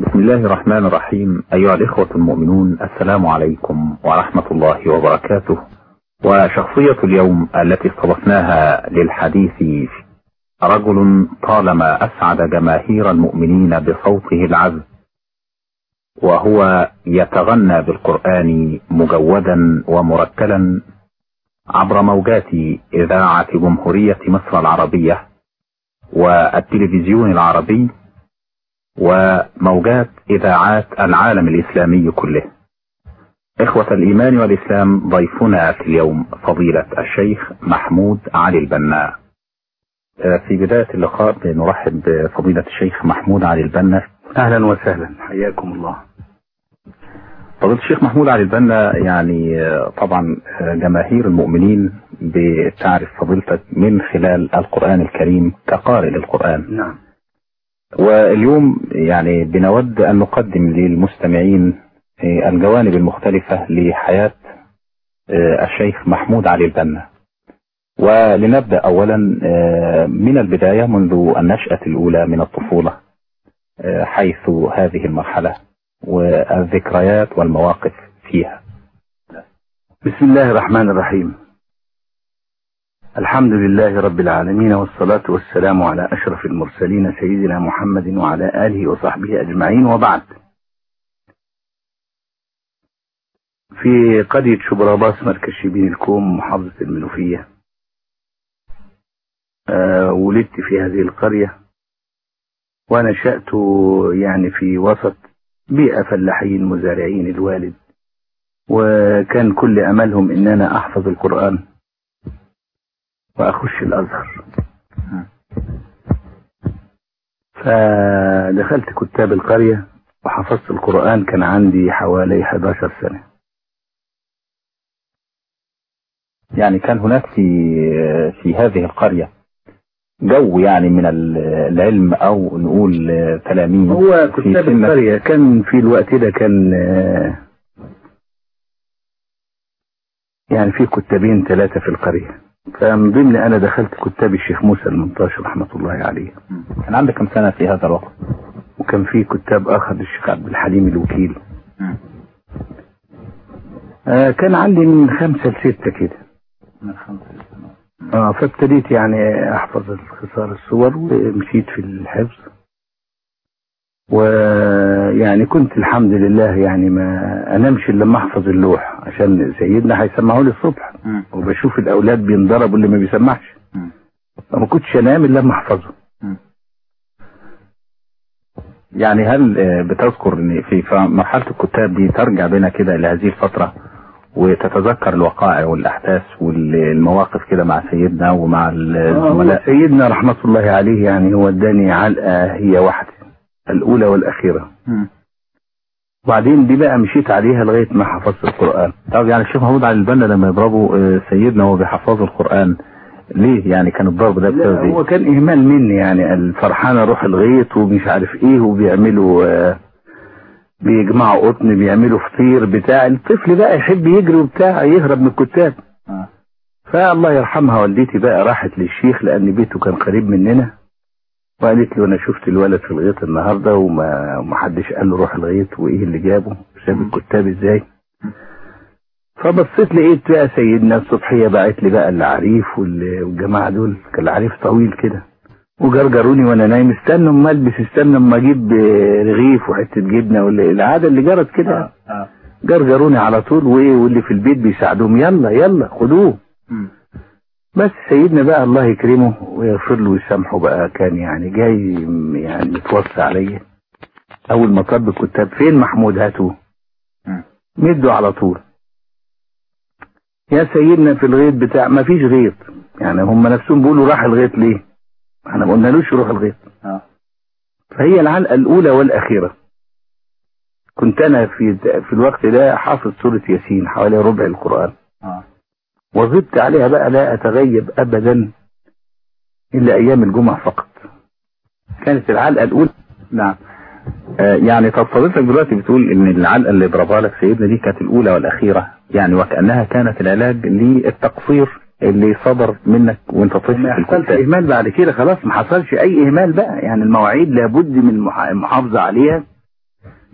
بسم الله الرحمن الرحيم. أيها الإخوة المؤمنون السلام عليكم ورحمة الله وبركاته. وشخصية اليوم التي استضفناها للحديث رجل طالما أسعد جماهير المؤمنين بصوته العذب وهو يتغنى بالقرآن مجودا ومرتلا عبر موجات إذاعة جمهورية مصر العربية والتلفزيون العربي وموجات إذاعات العالم الإسلامي كله. إخوة الإيمان والإسلام ضيفنا في اليوم فضيلة الشيخ محمود علي البنا. في بداية اللقاء نرحب بفضيلة الشيخ محمود علي البنا. أهلا وسهلا. حياكم الله. فضيلة الشيخ محمود علي البنا يعني طبعا جماهير المؤمنين بتعرف فضيلتك من خلال القرآن الكريم كقارئ للقرآن. نعم. واليوم يعني بنود أن نقدم للمستمعين الجوانب المختلفة لحياة الشيخ محمود علي البنا. ولنبدأ أولا من البداية منذ النشأة الأولى من الطفولة حيث هذه المرحلة والذكريات والمواقف فيها. بسم الله الرحمن الرحيم. الحمد لله رب العالمين والصلاة والسلام على أشرف المرسلين سيدنا محمد وعلى آله وصحبه أجمعين وبعد. في قرية شبراباس مركز شبين الكوم محافظة المنوفية آه ولدت في هذه القرية ونشأت يعني في وسط بيئة فلاحين مزارعين الوالد وكان كل أملهم إن أنا أحفظ القرآن. وأخش الأزهر. فدخلت كتاب القرية وحفظت القرآن كان عندي حوالي 11 سنة. يعني كان هناك في في هذه القرية جو يعني من العلم أو نقول تلاميذ هو كتاب القرية كان في الوقت ده كان يعني في كتابين ثلاثة في القرية. فمن ضمن أنا دخلت كتاب الشيخ موسى المنطاش رحمة الله عليه. كان عندك كم سنة في هذا الوقت؟ وكان في كتاب آخر للشيخ عبد الحليم الوكيل. آه كان عندي من خمسة لستة كده. من خمسة لستة آه فابتديت يعني أحفظ الخصار الصور ومشيت في الحفظ. ويعني كنت الحمد لله يعني ما أنامش إلا لما أحفظ اللوح عشان سيدنا هيسمعوا لي الصبح وبشوف الأولاد بينضربوا اللي ما بيسمعش. فما كنتش أنام إلا لما أحفظه. يعني هل بتذكر إن في مرحلة الكتاب دي ترجع بنا كده إلى هذه الفترة وتتذكر الوقائع والأحداث والمواقف كده مع سيدنا ومع الزملاء؟ سيدنا رحمة الله عليه يعني هو اداني علقة هي واحدة. الأولى والأخيرة. وبعدين دي بقى مشيت عليها لغاية ما حفظت القرآن. طب يعني الشيخ محمود علي البنا لما يضربوا سيدنا وهو بيحفظ القرآن ليه يعني كان الضرب ده بسبب هو كان إهمال مني يعني الفرحان أروح الغيط ومش عارف إيه وبيعملوا آه بيجمعوا قطن بيعملوا فطير بتاع الطفل بقى يحب يجري وبتاع يهرب من الكتاب. آه. فالله يرحمها والدتي بقى راحت للشيخ لأن بيته كان قريب مننا. وقالت له أنا شفت الولد في الغيط النهارده وما ما حدش قال له روح الغيط وإيه اللي جابه ساب الكتاب إزاي؟ فبصيت لقيت بقى سيدنا الصبحية باعت لي بقى العريف والجماعة دول كان العريف طويل كده. وجرجروني وأنا نايم استنى أما ألبس استنى أما أجيب رغيف وحتة جبنة ولا العادة اللي جرت كده. آه. آه. جرجروني على طول وإيه واللي في البيت بيساعدوهم يلا يلا خدوه. بس سيدنا بقى الله يكرمه ويغفر له ويسامحه بقى كان يعني جاي يعني متوصي عليا. أول ما طب الكتاب فين محمود؟ هاتوه مدوا على طول. يا سيدنا في الغيط بتاع ما فيش غيط. يعني هم نفسهم بيقولوا راح الغيط ليه؟ إحنا ما قلنالوش يروح الغيط. آه. فهي العلقة الأولى والأخيرة. كنت أنا في في الوقت ده حافظ سورة ياسين حوالي ربع القرآن. آه. وظبت عليها بقى لا أتغيب ابدا إلا أيام الجمعة فقط. كانت العلقة الأولى نعم. آه يعني طب فضيلتك دلوقتي بتقول إن العلقة اللي ضربها لك سيدنا دي كانت الأولى والأخيرة يعني وكأنها كانت العلاج للتقصير اللي صدر منك وأنت طفل ما حصلش إهمال بعد كده خلاص ما حصلش أي إهمال بقى. يعني المواعيد لابد من المح- المحافظة عليها.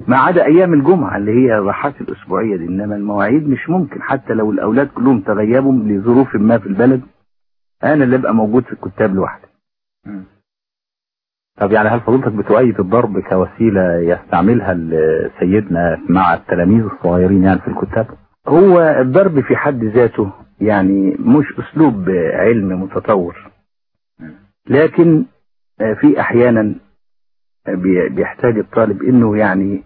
ما عدا أيام الجمعة اللي هي الراحات الأسبوعية دي إنما المواعيد مش ممكن حتى لو الأولاد كلهم تغيبوا لظروف ما في البلد أنا اللي أبقى موجود في الكتاب لوحدي. طب يعني هل فضيلتك بتؤيد الضرب كوسيلة يستعملها سيدنا مع التلاميذ الصغيرين يعني في الكتاب؟ هو الضرب في حد ذاته يعني مش أسلوب علم متطور. لكن في أحيانا بيحتاج الطالب إنه يعني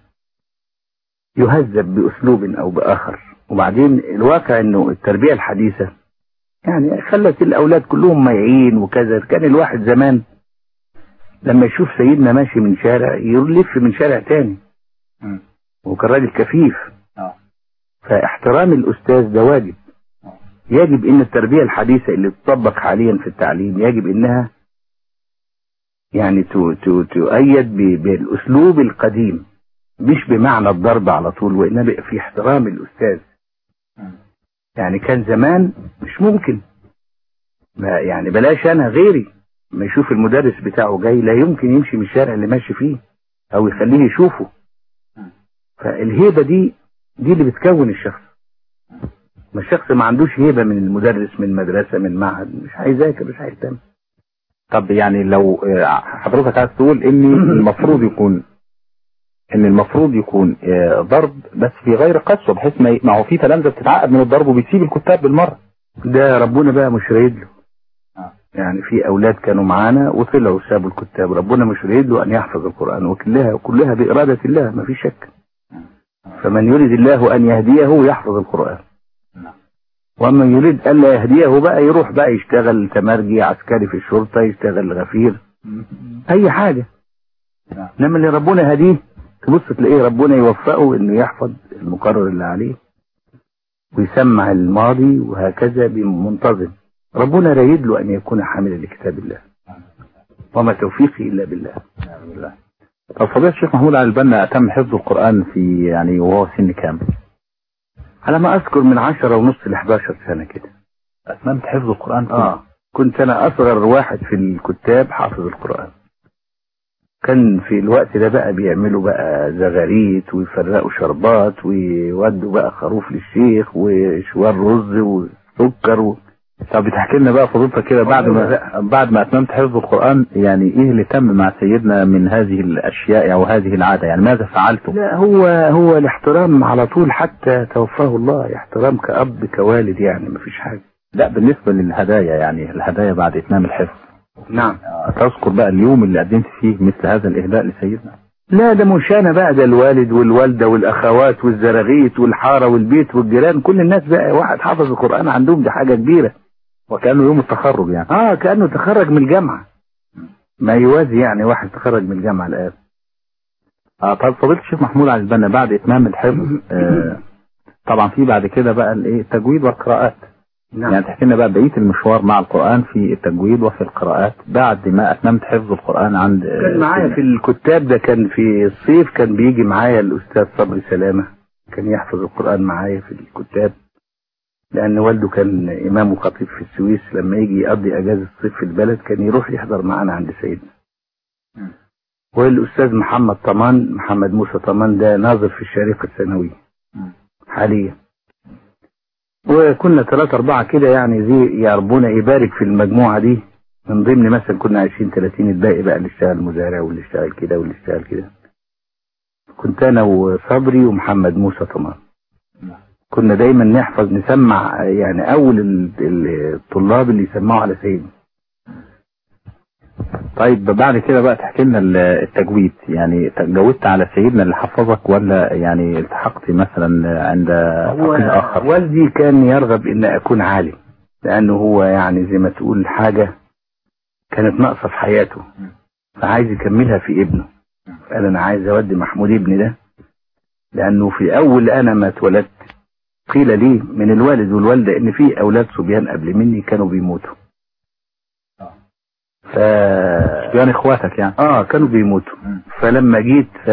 يهذب بأسلوب أو بآخر. وبعدين الواقع إنه التربية الحديثة يعني خلت الأولاد كلهم ميعين وكذا. كان الواحد زمان لما يشوف سيدنا ماشي من شارع يلف من شارع تاني. وكان راجل كفيف. فاحترام الأستاذ ده واجب. يجب إن التربية الحديثة اللي تطبق حاليا في التعليم يجب إنها يعني تؤيد بالأسلوب القديم مش بمعنى الضرب على طول وإنما في احترام الأستاذ. يعني كان زمان مش ممكن. ما يعني بلاش أنا غيري. ما يشوف المدرس بتاعه جاي لا يمكن يمشي من الشارع اللي ماشي فيه أو يخليه يشوفه. فالهيبة دي دي اللي بتكون الشخص. ما الشخص ما عندوش هيبة من المدرس من مدرسة من معهد مش هيذاكر مش هيهتم طب يعني لو حضرتك عايز تقول إن المفروض يكون إن المفروض يكون ضرب بس في غير قسوة بحيث ما ما هو في تلامذة بتتعقد من الضرب وبتسيب الكتاب بالمرة. ده ربنا بقى مش رايد له. يعني في أولاد كانوا معانا وطلعوا سابوا الكتاب ربنا مش رايد له أن يحفظ القرآن وكلها كلها بإرادة الله ما في شك. فمن يريد الله أن يهديه يحفظ القرآن. ومن يريد الا يهديه بقى يروح بقى يشتغل تمرجي عسكري في الشرطة يشتغل غفير. أي حاجة. إنما اللي ربنا هديه تبص تلاقيه ربنا يوفقه إنه يحفظ المقرر اللي عليه ويسمع الماضي وهكذا بمنتظم. ربنا رايد له أن يكون حاملا لكتاب الله. وما توفيقي إلا بالله. طب فضيلة الشيخ محمود علي البنا أتم حفظ القرآن في يعني وهو سن كام؟ على ما أذكر من عشرة ونص ل 11 سنة كده. أتممت حفظ القرآن كله؟ آه. كنت أنا أصغر واحد في الكتاب حافظ القرآن. كان في الوقت ده بقى بيعملوا بقى زغاريت ويفرقوا شربات ويودوا بقى خروف للشيخ وشوار رز وسكر و... طب بتحكي لنا بقى فضيلتك كده بعد ما بعد ما أتممت حفظ القرآن يعني إيه اللي تم مع سيدنا من هذه الأشياء أو هذه العادة؟ يعني ماذا فعلتم؟ لا هو هو الاحترام على طول حتى توفاه الله احترام كأب كوالد يعني مفيش حاجة. لا بالنسبة للهدايا يعني الهدايا بعد إتمام الحفظ. نعم. تذكر بقى اليوم اللي قدمت فيه مثل هذا الاهداء لسيدنا؟ لا ده مش أنا بقى ده الوالد والوالدة والأخوات والزراغيت والحارة والبيت والجيران كل الناس بقى واحد حافظ القرآن عندهم دي حاجة كبيرة. وكأنه يوم التخرج يعني. آه كأنه تخرج من الجامعة. ما يوازي يعني واحد تخرج من الجامعة الان آه طب فضيلة الشيخ محمود علي البنا بعد إتمام الحفظ آه طبعا في بعد كده بقى الإيه التجويد والقراءات. نعم. يعني تحكي لنا بقى بقية المشوار مع القرآن في التجويد وفي القراءات بعد ما أتممت حفظ القرآن عند كان معايا في الكتاب ده كان في الصيف كان بيجي معايا الأستاذ صبري سلامة كان يحفظ القرآن معايا في الكتاب. لأن والده كان إمام وخطيب في السويس لما يجي يقضي أجازة الصيف في البلد كان يروح يحضر معانا عند سيدنا. والأستاذ محمد طمان محمد موسى طمان ده ناظر في الشريقة الثانوية. حاليا. وكنا ثلاثة أربعة كده يعني زي يا ربنا يبارك في المجموعة دي. من ضمن مثلا كنا عايشين 30 الباقي بقى اللي اشتغل مزارع واللي اشتغل كده واللي اشتغل كده. كنت أنا وصبري ومحمد موسى طمان. كنا دايما نحفظ نسمع يعني أول الطلاب اللي يسمعوا على سيدنا. طيب بعد كده بقى تحكي لنا التجويد. يعني تجودت على سيدنا اللي حفظك ولا يعني التحقت مثلا عند آخر؟ والدي كان يرغب إن أكون عالم لأنه هو يعني زي ما تقول حاجة كانت ناقصة في حياته. فعايز يكملها في ابنه. قال أنا عايز أودي محمود ابني ده لأنه في اول أنا ما اتولدت قيل لي من الوالد والوالدة إن في أولاد صبيان قبل مني كانوا بيموتوا. ف يعني إخواتك يعني. آه كانوا بيموتوا. فلما جيت ف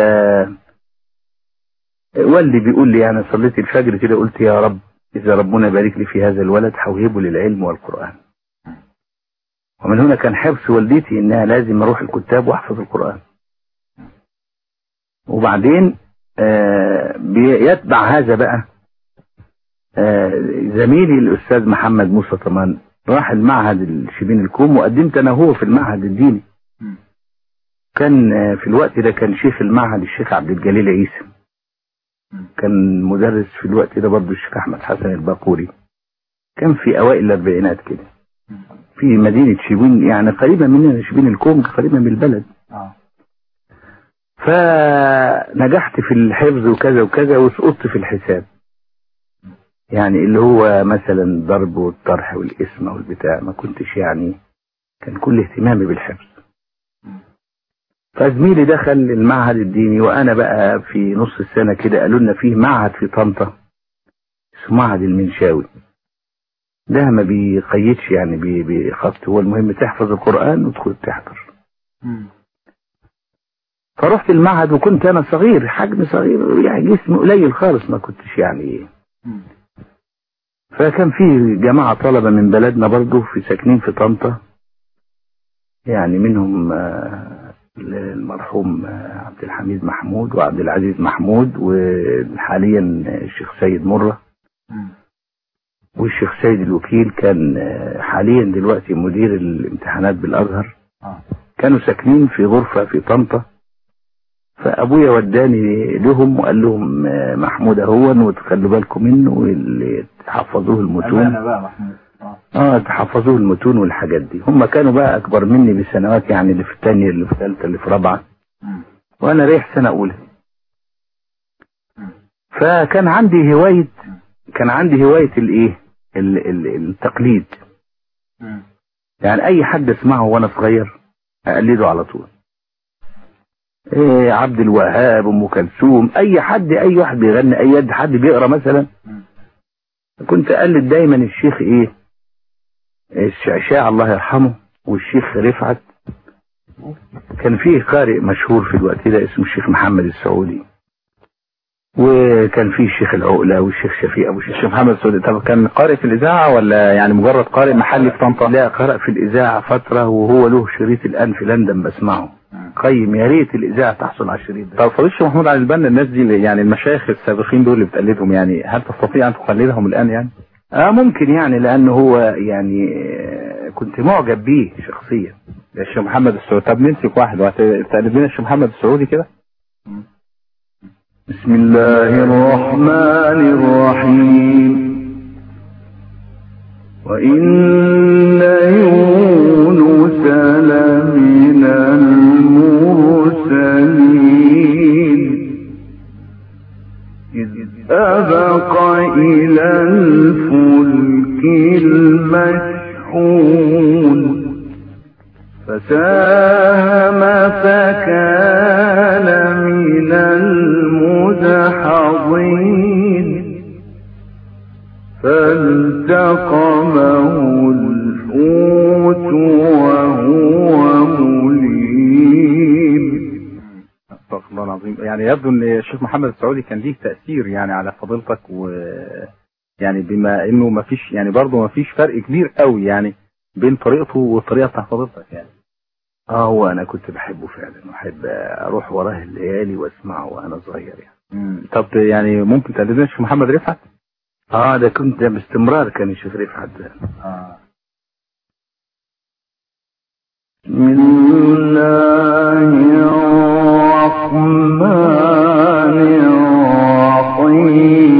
والدي بيقول لي يعني صليت الفجر كده قلت يا رب إذا ربنا بارك لي في هذا الولد هوهبه للعلم والقرآن. ومن هنا كان حرص والدتي إنها لازم أروح الكتاب وأحفظ القرآن. وبعدين آه بيتبع هذا بقى. زميلي الأستاذ محمد موسى طمان راح المعهد الشبين الكوم وقدمت أنا وهو في المعهد الديني. كان آه في الوقت ده كان شيخ المعهد الشيخ عبد الجليل عيسى. كان مدرس في الوقت ده برضه الشيخ أحمد حسن الباقوري. كان في أوائل الأربعينات كده. في مدينة شبين يعني قريبة مننا شبين الكوم قريبة من البلد. فنجحت في الحفظ وكذا وكذا وسقطت في الحساب. يعني اللي هو مثلا الضرب والطرح والاسم والبتاع ما كنتش يعني كان كل اهتمامي بالحفظ. فزميلي دخل المعهد الديني وأنا بقى في نص السنة كده قالوا لنا فيه معهد في طنطا اسمه معهد المنشاوي. ده ما بيقيدش يعني بخط هو المهم تحفظ القرآن وتدخل تحضر. فرحت المعهد وكنت أنا صغير حجم صغير يعني جسم قليل خالص ما كنتش يعني فكان في جماعة طلبة من بلدنا برضو في ساكنين في طنطا. يعني منهم المرحوم عبد الحميد محمود وعبد العزيز محمود وحاليا الشيخ سيد مرة. والشيخ سيد الوكيل كان حاليا دلوقتي مدير الامتحانات بالأزهر. كانوا ساكنين في غرفة في طنطا. فأبويا وداني لهم وقال لهم محمود اهون وتخلوا بالكم منه واللي تحفظوه المتون. بقى محمود. آه. تحفظوه المتون والحاجات دي. هم كانوا بقى أكبر مني بسنوات يعني اللي في الثانية اللي في الثالثه اللي في رابعه وأنا رايح سنة أولى. فكان عندي هواية كان عندي هواية الإيه؟ ال- ال- التقليد. يعني أي حد اسمعه وأنا صغير أقلده على طول. إيه عبد الوهاب أم كلثوم أي حد أي واحد بيغني أي حد بيقرأ مثلا. كنت أقلد دايما الشيخ إيه؟ الشعشاع الله يرحمه والشيخ رفعت. كان فيه قارئ مشهور في الوقت ده اسمه الشيخ محمد السعودي. وكان فيه الشيخ العقلة والشيخ شفيق أبو الشيخ محمد سعودي طب كان قارئ في الإذاعة ولا يعني مجرد قارئ محلي في طنطا؟ لا قرأ في الإذاعة فترة وهو له شريط الآن في لندن بسمعه. قيم يا ريت الإذاعة تحصل على الشريط ده. طب فضيل الشيخ محمود علي البنا الناس دي يعني المشايخ السابقين دول اللي بتقلدهم يعني هل تستطيع أن تقلدهم الآن يعني؟ آه ممكن يعني لأنه هو يعني آه، كنت معجب بيه شخصيا. الشيخ محمد السعودي. طب نمسك واحد وتقلد لنا الشيخ محمد السعودي كده. بسم الله الرحمن الرحيم. وإن يونس أبق إلى الفلك المشحون. فساهم فكان من المدحضين. فالتقمه الحوت يعني يبدو إن الشيخ محمد السعودي كان ليه تأثير يعني على فضيلتك و يعني بما إنه ما فيش يعني برضه ما فيش فرق كبير قوي يعني بين طريقته والطريقة بتاع فضيلتك يعني. آه هو أنا كنت بحبه فعلا. واحب أروح وراه الليالي وأسمعه وأنا صغير يعني. مم. طب يعني ممكن تقلد لنا الشيخ محمد رفعت؟ آه ده كنت ده باستمرار كان الشيخ رفعت ده. آه. بسم الله الرحمن الرحيم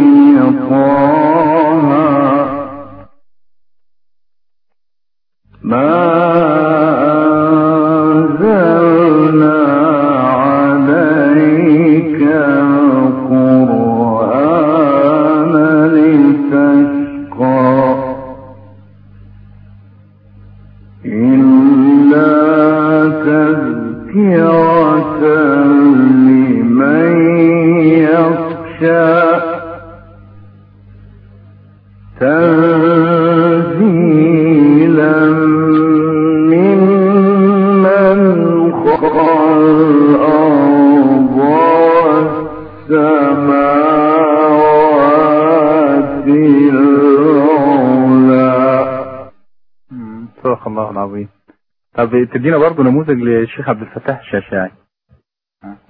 تدينا برضه نموذج للشيخ عبد الفتاح الشاشاعي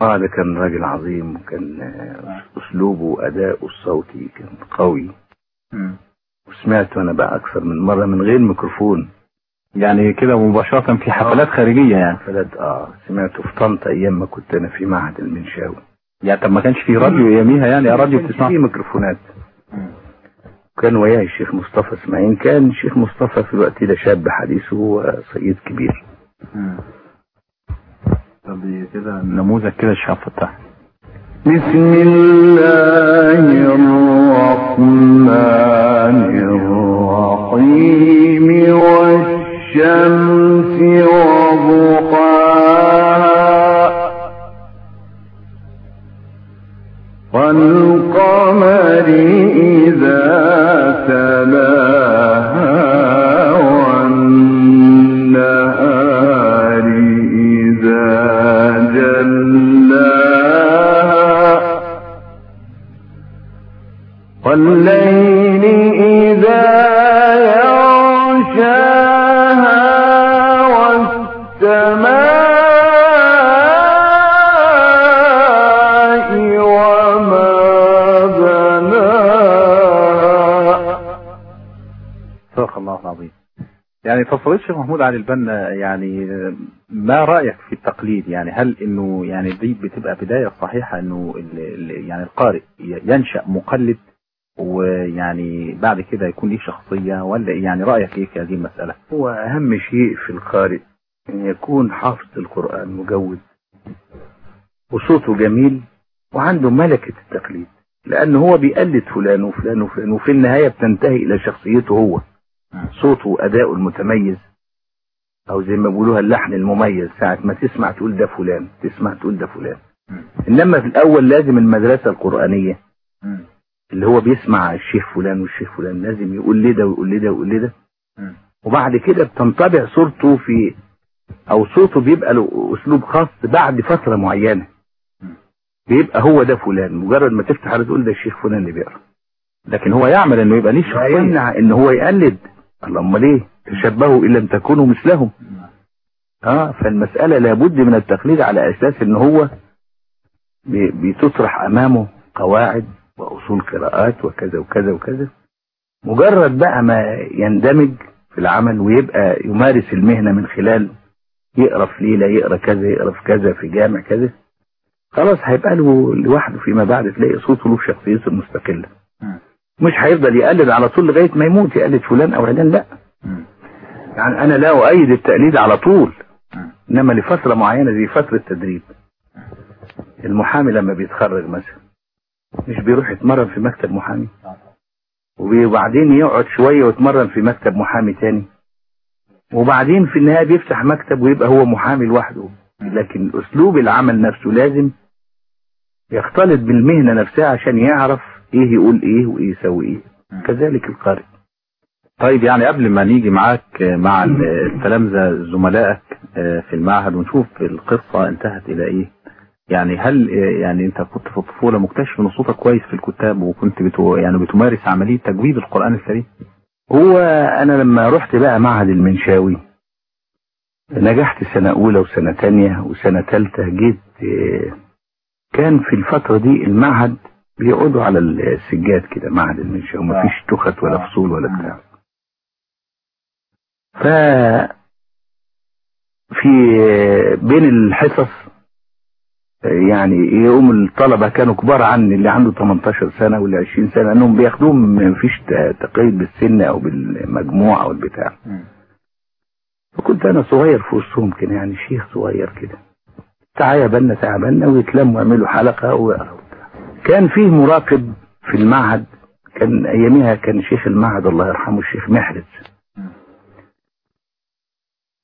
آه ده كان راجل عظيم وكان آه، أسلوبه واداؤه الصوتي كان قوي. وسمعته أنا بقى أكثر من مرة من غير ميكروفون. يعني كده مباشرة في حفلات خارجية يعني. حفلات آه. سمعته في طنطا أيام ما كنت أنا في معهد المنشاوي. يعني طب ما كانش في راديو اياميها يعني؟ راديو بتسمع في ميكروفونات. كان وياه الشيخ مصطفى إسماعيل. كان الشيخ مصطفى في الوقت ده شاب حديث وصيد كبير طب كده نموذج كده فتح بسم الله. والليل إذا يغشاها والسماء وما بناها صدق الله العظيم. يعني تصريف الشيخ محمود علي البنا يعني ما رأيك في التقليد؟ يعني هل إنه يعني دي بتبقى بداية صحيحة إنه يعني القارئ ينشأ مقلد؟ ويعني بعد كده يكون ليه شخصية ولا إيه؟ يعني رأيك إيه في هذه المسألة؟ هو أهم شيء في القارئ أن يكون حافظ القرآن مجود. وصوته جميل وعنده ملكة التقليد. لأن هو بيقلد فلان وفلان وفلان وفي النهاية بتنتهي إلى شخصيته هو. صوته وأداؤه المتميز. أو زي ما بيقولوها اللحن المميز ساعة ما تسمع تقول ده فلان تسمع تقول ده فلان. إنما في الأول لازم المدرسة القرآنية. اللي هو بيسمع الشيخ فلان والشيخ فلان لازم يقول لي ده ويقول لي ده ويقول لي ده. وبعد كده بتنطبع صورته في أو صوته بيبقى له أسلوب خاص بعد فترة معينة. بيبقى هو ده فلان. مجرد ما تفتح على تقول ده الشيخ فلان اللي بيقرأ. لكن هو يعمل إنه يبقى ليه شخصية. يمنع إن هو يقلد. الله أمال إيه؟ تشبهوا إن لم تكونوا مثلهم. آه فالمسألة لابد من التقليد على أساس إن هو بتطرح أمامه قواعد وأصول قراءات وكذا وكذا وكذا. مجرد بقى ما يندمج في العمل ويبقى يمارس المهنة من خلال يقرأ في ليلة يقرأ كذا يقرأ في كذا في جامع كذا خلاص هيبقى له لوحده فيما بعد تلاقي صوته له شخصيته المستقلة. مش هيفضل يقلد على طول لغاية ما يموت يقلد فلان أو علان لا. يعني أنا لا أؤيد التقليد على طول إنما لفترة معينة زي فترة تدريب المحامي لما بيتخرج مثلا مش بيروح يتمرن في مكتب محامي. وبعدين يقعد شوية ويتمرن في مكتب محامي تاني. وبعدين في النهاية بيفتح مكتب ويبقى هو محامي لوحده. لكن أسلوب العمل نفسه لازم يختلط بالمهنة نفسها عشان يعرف إيه يقول إيه وإيه يسوي إيه. كذلك القارئ. طيب يعني قبل ما نيجي معاك مع التلامذة زملائك في المعهد ونشوف القصة انتهت إلى إيه يعني هل يعني انت كنت في الطفولة مكتشف ان صوتك كويس في الكتاب وكنت بتو يعني بتمارس عملية تجويد القرآن الكريم؟ هو أنا لما رحت بقى معهد المنشاوي نجحت سنة أولى وسنة تانية وسنة تالتة جيت آه، كان في الفترة دي المعهد بيقعدوا على السجاد كده معهد المنشاوي مفيش تخت ولا فصول ولا بتاع. ف في آه، بين الحصص آه، يعني يوم الطلبة كانوا كبار عني اللي عنده 18 سنة واللي 20 سنة انهم بياخدوهم مفيش ت- تقييد بالسن أو بالمجموع أو البتاع. فكنت أنا صغير في وسطهم كده يعني شيخ صغير كده. تعالى بنا تعالى بنا ويتلموا يعملوا حلقة ويقرأوا كان فيه مراقب في المعهد كان اياميها كان شيخ المعهد الله يرحمه الشيخ محرز.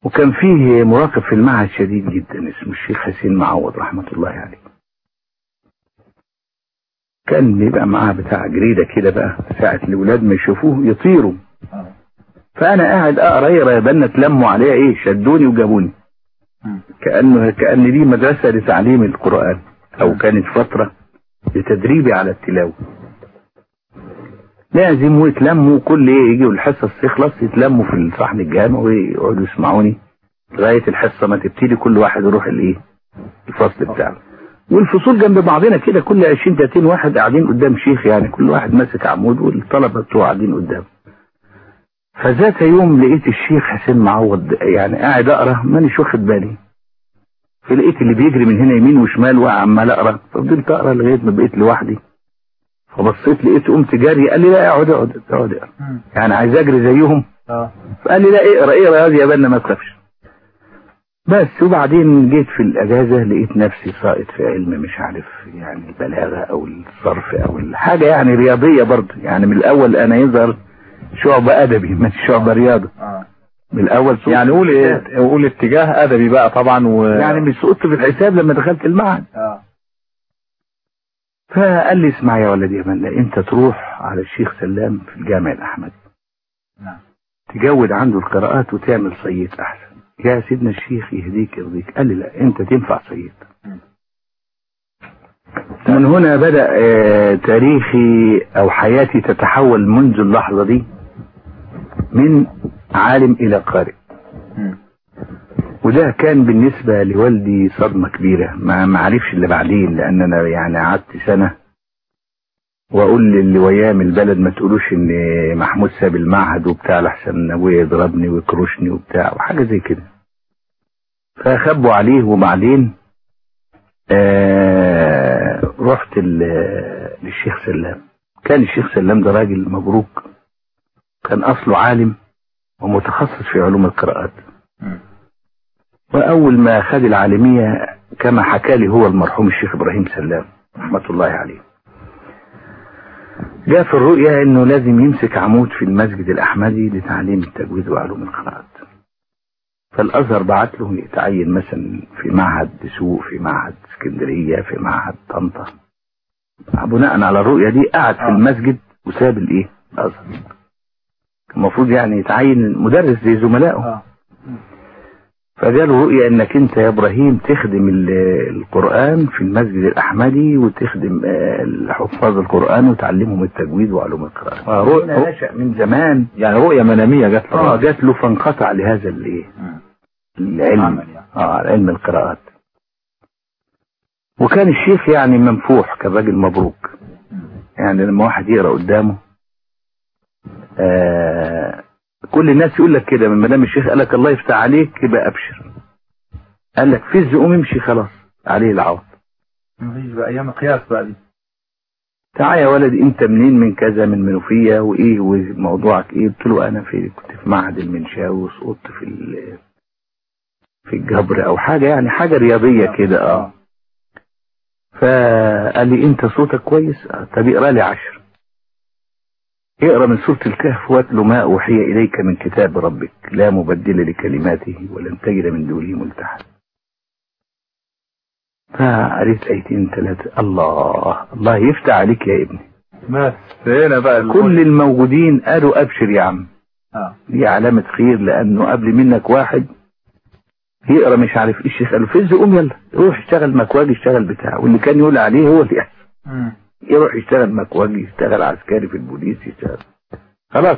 وكان فيه مراقب في المعهد شديد جدا اسمه الشيخ حسين معوض رحمة الله عليه. كان بيبقى معاه بتاع جريدة كده بقى ساعة الولاد ما يشوفوه يطيروا. فأنا قاعد أقرأ يا بنا اتلموا عليا إيه شدوني وجابوني. كأنه كأن دي مدرسة لتعليم القرآن أو كانت فترة لتدريبي على التلاوة. لازم ويتلموا كل إيه يجي الحصص تخلص يتلموا في صحن الجامع ويقعدوا يسمعوني. لغاية الحصة ما تبتدي كل واحد يروح الايه الفصل بتاعه. والفصول جنب بعضنا كده كل 20 30 واحد قاعدين قدام شيخ يعني كل واحد ماسك عمود والطلبة بتوع قاعدين قدام. فذات يوم لقيت الشيخ حسين معوض يعني قاعد أقرأ مانيش واخد بالي. فلقيت اللي بيجري من هنا يمين وشمال وعمال أقرأ. ففضلت أقرأ لغاية ما بقيت لوحدي. فبصيت لقيت قمت جاري قال لي لا اقعد اقعد اقعد. يعني عايز أجري زيهم. آه. فقال لي لا اقرأ اقرأ يا بنا ما تخافش. بس وبعدين جيت في الأجازة لقيت نفسي ساقط في علم مش عارف يعني البلاغة أو الصرف أو الحاجة يعني رياضية برضه. يعني من الأول أنا يظهر شعبه أدبي مش شعبه رياضة. آه. من الأول يعني قول إيه قول اتجاه أدبي بقى طبعا و يعني مش سقطت في الحساب لما دخلت المعهد. آه. فقال لي اسمع يا ولدي يا من انت تروح على الشيخ سلام في الجامع الاحمدي نعم. تجود عنده القراءات وتعمل صيد أحسن. يا سيدنا الشيخ يهديك يرضيك. قال لي لا انت تنفع صيد من هنا بدأ آه، تاريخي أو حياتي تتحول منذ اللحظة دي من عالم إلى قارئ. وده كان بالنسبة لوالدي صدمة كبيرة. ما ما عرفش اللي بعدين لأن أنا يعني قعدت سنة وأقول للي وياه من البلد ما تقولوش إن محمود ساب المعهد وبتاع لحسن أبويا يضربني ويكرشني وبتاع وحاجة زي كده. فخبوا عليه وبعدين آه رحت للشيخ سلام. كان الشيخ سلام ده راجل مبروك. كان أصله عالم ومتخصص في علوم القراءات. مم. وأول ما خد العالمية كما حكى لي هو المرحوم الشيخ إبراهيم سلام رحمة الله عليه. جاء في الرؤيا إنه لازم يمسك عمود في المسجد الأحمدي لتعليم التجويد وعلوم القراءات فالأزهر بعت له يتعين مثلا في معهد دسوق في معهد اسكندرية في معهد طنطا. بناء على الرؤيه دي قعد في آه. المسجد وساب الإيه؟ الأزهر. المفروض يعني يتعين مدرس زي زملائه. آه. فجاله رؤية انك انت يا إبراهيم تخدم ال- القرآن في المسجد الأحمدي وتخدم آه، حفاظ القرآن وتعلمهم التجويد وعلوم القراءة آه، رؤ- هنا نشأ من زمان. يعني رؤية منامية جات له آه جات له فانقطع لهذا الايه. العلم. يعني. آه علم القراءات. وكان الشيخ يعني منفوح كراجل مبروك. يعني لما واحد يقرأ قدامه آه كل الناس يقول لك كده ما دام الشيخ قال لك الله يفتح عليك يبقى أبشر. قال لك فز قوم امشي خلاص عليه العوض. مفيش بقى أيام قياس بقى دي. تعال يا ولد أنت منين؟ من كذا من منوفية وإيه؟ وموضوعك إيه؟ قلت له أنا في كنت في معهد المنشاوي وسقطت في في الجبر أو حاجة يعني حاجة رياضية كده آه. فقال لي أنت صوتك كويس؟ آه، طب اقرأ لي عشر. اقرأ من سورة الكهف واتل ما أوحي إليك من كتاب ربك. لا مبدل لكلماته ولن تجد من دونه ملتحدا. فقريت آيتين ثلاثة الله الله يفتح عليك يا ابني. بس هنا بقى كل الموجودين قالوا أبشر يا عم. آه. دي علامة خير لأنه قبل منك واحد يقرأ مش عارف إيه الشيخ قال له فز قوم يلا روح اشتغل مكواج اشتغل بتاع واللي كان يقول عليه هو اللي يحصل. يروح يشتغل مكواج يشتغل عسكري في البوليس يشتغل. خلاص.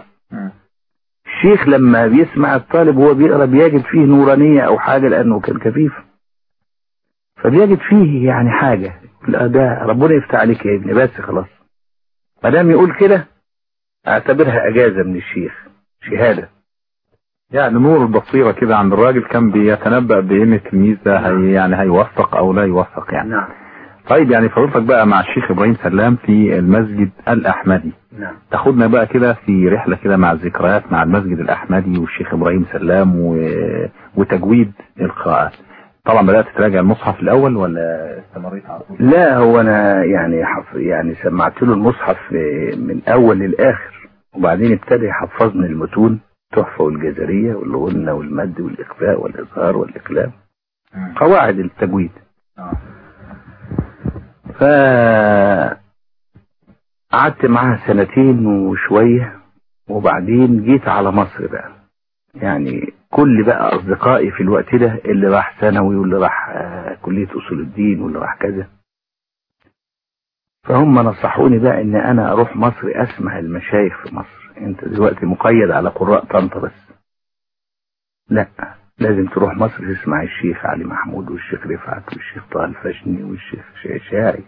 الشيخ لما بيسمع الطالب وهو بيقرأ بيجد فيه نورانية أو حاجة لأنه كان كفيف. فبيجد فيه يعني حاجة. لا ده ربنا يفتح عليك يا ابني بس خلاص. ما دام يقول كده أعتبرها أجازة من الشيخ. شهادة. يعني نور البصيرة كده عند الراجل كان بيتنبأ بان التلميذ ده هي يعني هيوفق أو لا يوفق يعني. نعم. طيب يعني فضلتك بقى مع الشيخ إبراهيم سلام في المسجد الأحمدي. نعم. تاخدنا بقى كده في رحلة كده مع الذكريات مع المسجد الأحمدي والشيخ إبراهيم سلام و... وتجويد القراءات طبعا بدأت تراجع المصحف الأول ولا استمريت على طول؟ لا هو أنا يعني حف يعني سمعت له المصحف من أول للآخر وبعدين ابتدى يحفظني المتون التحفة والجزرية والغنة والمد والإخفاء والإظهار والإقلام. قواعد التجويد. آه. ف قعدت معاها سنتين وشوية وبعدين جيت على مصر بقى. يعني كل بقى أصدقائي في الوقت ده اللي راح ثانوي واللي راح آه، كلية أصول الدين واللي راح كذا. فهم نصحوني بقى إن أنا أروح مصر أسمع المشايخ في مصر. أنت دلوقتي مقيد على قراء طنطا بس. لا. لازم تروح مصر تسمع الشيخ علي محمود والشيخ رفعت والشيخ طه الفشني والشيخ شاعري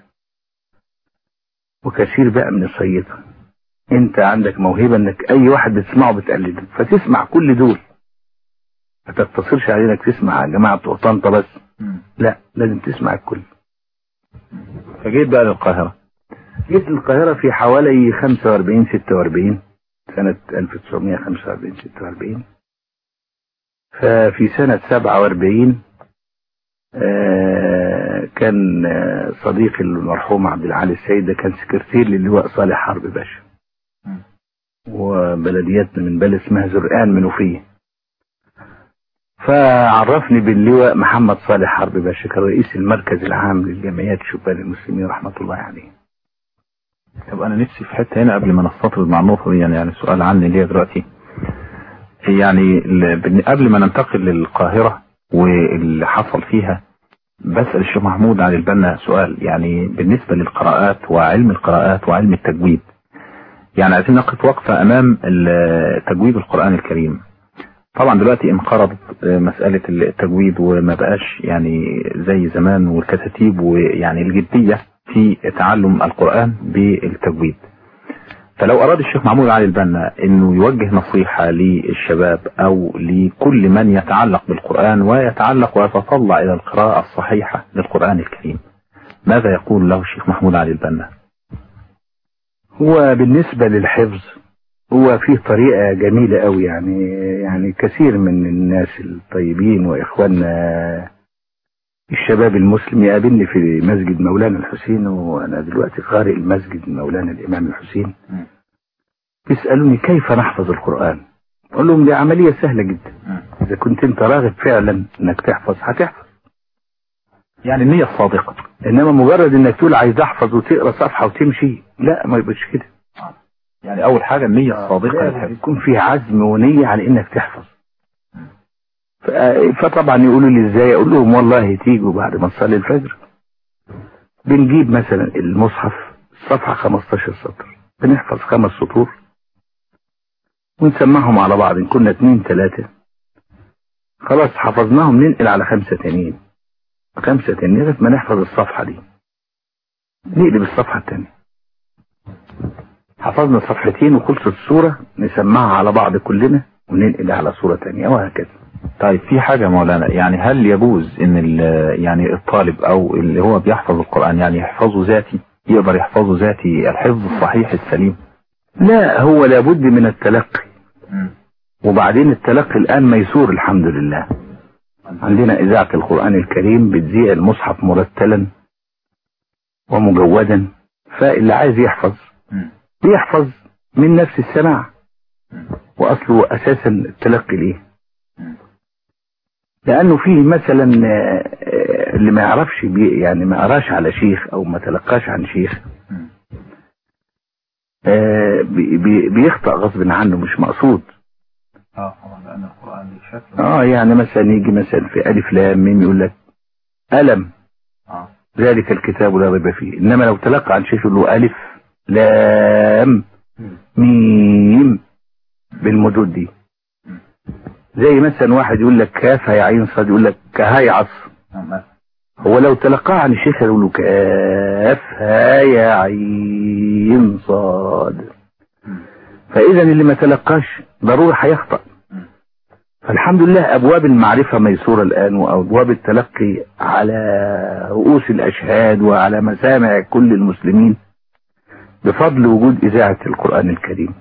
وكثير بقى من الصيطة انت عندك موهبة انك اي واحد بتسمعه بتقلده. فتسمع كل دول. ما تقتصرش على انك تسمع جماعة طنطا بس. لا لازم تسمع الكل. فجيت بقى للقاهرة. جيت القاهرة في حوالي 45 46 سنة 1945 46 ففي سنة 47 آه كان صديقي المرحوم عبد العالي السيد ده كان سكرتير للواء صالح حرب باشا وبلدياتنا من بلد اسمها زرقان منوفية. فعرفني باللواء محمد صالح حرب باشا كان رئيس المركز العام للجمعيات الشبان المسلمين رحمة الله عليه. طب أنا نفسي في حتة هنا قبل ما نستطرد مع النقطة دي يعني, يعني سؤال عني ليا دلوقتي. يعني قبل ما ننتقل للقاهرة واللي حصل فيها بسال الشيخ محمود عن البنا سؤال يعني بالنسبة للقراءات وعلم القراءات وعلم التجويد يعني عايزين نقف وقفة أمام تجويد القرآن الكريم. طبعا دلوقتي انقرضت مسألة التجويد وما بقاش يعني زي زمان والكتاتيب ويعني الجدية في تعلم القرآن بالتجويد. فلو أراد الشيخ محمود علي البنا أنه يوجه نصيحة للشباب أو لكل من يتعلق بالقرآن ويتعلق ويتطلع إلى القراءة الصحيحة للقرآن الكريم ماذا يقول له الشيخ محمود علي البنا؟ هو بالنسبة للحفظ هو فيه طريقة جميلة قوي يعني يعني كثير من الناس الطيبين وإخواننا الشباب المسلم يقابلني في مسجد مولانا الحسين وأنا دلوقتي قارئ المسجد مولانا الإمام الحسين. بيسألوني كيف نحفظ القرآن؟ أقول لهم دي عملية سهلة جدا. إذا كنت أنت راغب فعلا إنك تحفظ هتحفظ. يعني النية الصادقة. إنما مجرد إنك تقول عايز أحفظ وتقرأ صفحة وتمشي لا ما يبقاش كده. يعني أول حاجة النية الصادقة للحفظ. يكون في عزم ونية على إنك تحفظ. فطبعا يقولوا لي إزاي؟ أقول لهم والله تيجوا بعد ما نصلي الفجر. بنجيب مثلا المصحف صفحة 15 سطر. بنحفظ خمس سطور. ونسمعهم على بعض. إن كنا اتنين تلاتة. خلاص حفظناهم. ننقل على خمسة تانيين. خمسة تانيين لغاية ما نحفظ الصفحة دي. نقلب الصفحة التانية. حفظنا صفحتين وخلصت الصورة نسمعها على بعض كلنا وننقل على صورة تانية. وهكذا. طيب في حاجة مولانا يعني هل يجوز إن يعني الطالب أو اللي هو بيحفظ القرآن يعني يحفظه ذاتي يقدر يحفظه ذاتي الحفظ الصحيح السليم؟ لا هو لابد من التلقي. وبعدين التلقي الآن ميسور الحمد لله. عندنا إذاعة القرآن الكريم بتذيع المصحف مرتلا ومجودا فاللي عايز يحفظ بيحفظ من نفس السماع. وأصله أساسا التلقي ليه؟ لأنه فيه مثلا اللي ما يعرفش يعني ما قراش على شيخ أو ما تلقاش عن شيخ. بيخطأ غصب عنه مش مقصود. آه لأن القرآن آه يعني مثلا يجي مثلا في ألف لام ميم يقول لك ألم. آه. ذلك الكتاب لا ريب فيه. إنما لو تلقى عن شيخ يقول له ألف لام ميم بالمدود دي. زي مثلا واحد يقول لك كاف هي عين صاد يقول لك كهاي عصر. هو لو تلقاه عن الشيخ يقول له كاف هاي عين صاد. فاذا اللي ما تلقاش ضروري هيخطأ. فالحمد لله أبواب المعرفة ميسورة الآن وأبواب التلقي على رؤوس الأشهاد وعلى مسامع كل المسلمين بفضل وجود إذاعة القرآن الكريم.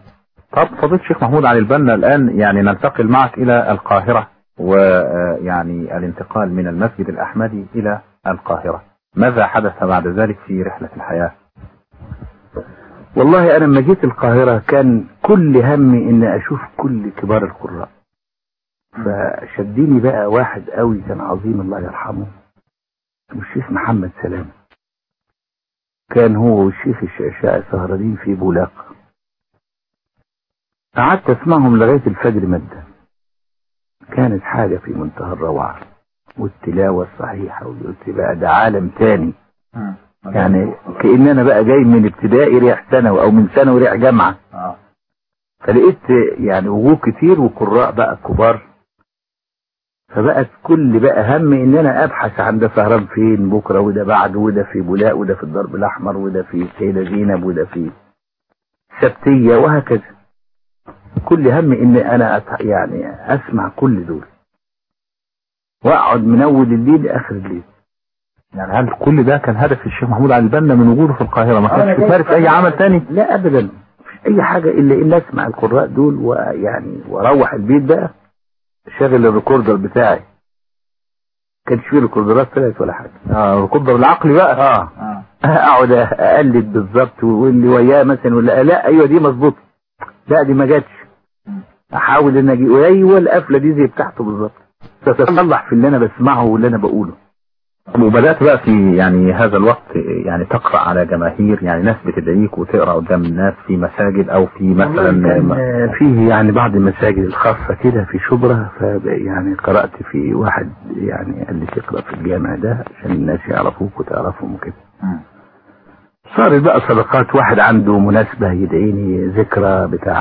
طب فضيلة الشيخ محمود علي البنا الآن يعني ننتقل معك إلى القاهرة ويعني الانتقال من المسجد الأحمدي إلى القاهرة. ماذا حدث بعد ذلك في رحلة الحياة؟ والله أنا لما جيت القاهرة كان كل همي إن أشوف كل كبار القراء. فشدني بقى واحد قوي كان عظيم الله يرحمه الشيخ محمد سلام. كان هو والشيخ الشعشاء سهرانين في بولاق. قعدت أسمعهم لغاية الفجر مادة كانت حاجة في منتهى الروعة والتلاوة الصحيحة وقلت بقى ده عالم تاني. يعني كأن أنا بقى جاي من ابتدائي ريح ثانوي أو من ثانوي ريح جامعة. فلقيت يعني وجوه كتير وقراء بقى كبار. فبقت كل بقى هم إن أنا أبحث عن ده سهران فين بكرة وده بعد وده في بولاق وده في الدرب الأحمر وده في سيده زينب وده في سبتية وهكذا. كل هم ان أنا أت... يعني أسمع كل دول. وأقعد من اول الليل لآخر الليل. يعني هل كل ده كان هدف الشيخ محمود علي البنا من وجوده في القاهرة؟ ما كانش في راسك أي عمل تاني؟ لا ابدا. أي حاجة إلا ان أسمع القراء دول ويعني وأروح البيت بقى. شغل ال recorder بتاعي. كانش فيه ريكوردرات طلعت ولا حاجة. آه القدر العقلي بقى؟ آه. أقعد أقلد بالظبط واللي وياه مثلا ولا لا أيوه دي مظبوطة. لا دي ما جاتش. أحاول إن أجي. أيوه القفلة دي زي بتاعته بالظبط. تتصلح في اللي أنا بسمعه واللي أنا بقوله. وبدأت بقى في يعني هذا الوقت يعني تقرأ على جماهير يعني ناس بتدعيك وتقرأ قدام الناس في مساجد أو في مثلا فيه يعني بعض المساجد الخاصة كده في شبرا فيعني قرأت في واحد يعني قال لي تقرأ في الجامع ده عشان الناس يعرفوك وتعرفهم وكده. صارت بقى صدقات واحد عنده مناسبة يدعيني ذكرى بتاع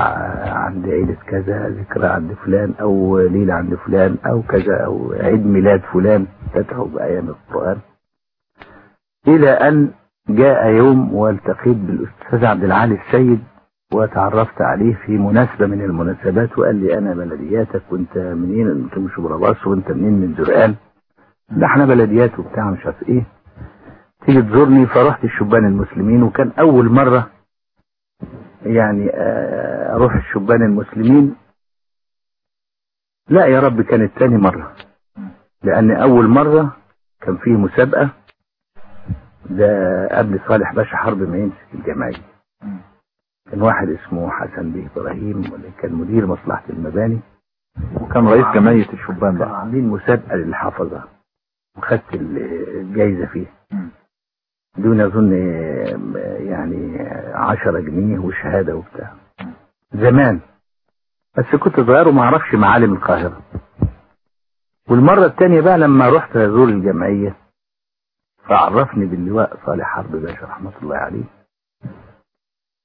عند عيلة كذا ذكرى عند فلان أو ليلة عند فلان أو كذا أو عيد ميلاد فلان تدعو بأيام القرآن. إلى أن جاء يوم والتقيت بالأستاذ عبد العالي السيد وتعرفت عليه في مناسبة من المناسبات وقال لي أنا بلدياتك وأنت منين؟ قلت له شبرباص وأنت منين؟ من زرقان. ده إحنا بلديات وبتاع مش عارف إيه. تيجي تزورني فرحت الشبان المسلمين وكان أول مرة يعني أروح الشبان المسلمين. لا يا رب كانت تاني مرة لأن أول مرة كان فيه مسابقة ده قبل صالح باشا حرب ما يمسك الجمعية كان واحد اسمه حسن بيه إبراهيم ولا كان مدير مصلحة المباني وكان رئيس جمعية الشبان بقى. عاملين مسابقة للحفظة وخدت الجايزة فيها. دون أظن يعني عشرة جنيه وشهادة وبتاع. زمان. بس كنت صغير وما أعرفش معالم القاهرة. والمرة التانية بقى لما رحت ازور الجمعية فعرفني باللواء صالح حرب باشا رحمة الله عليه.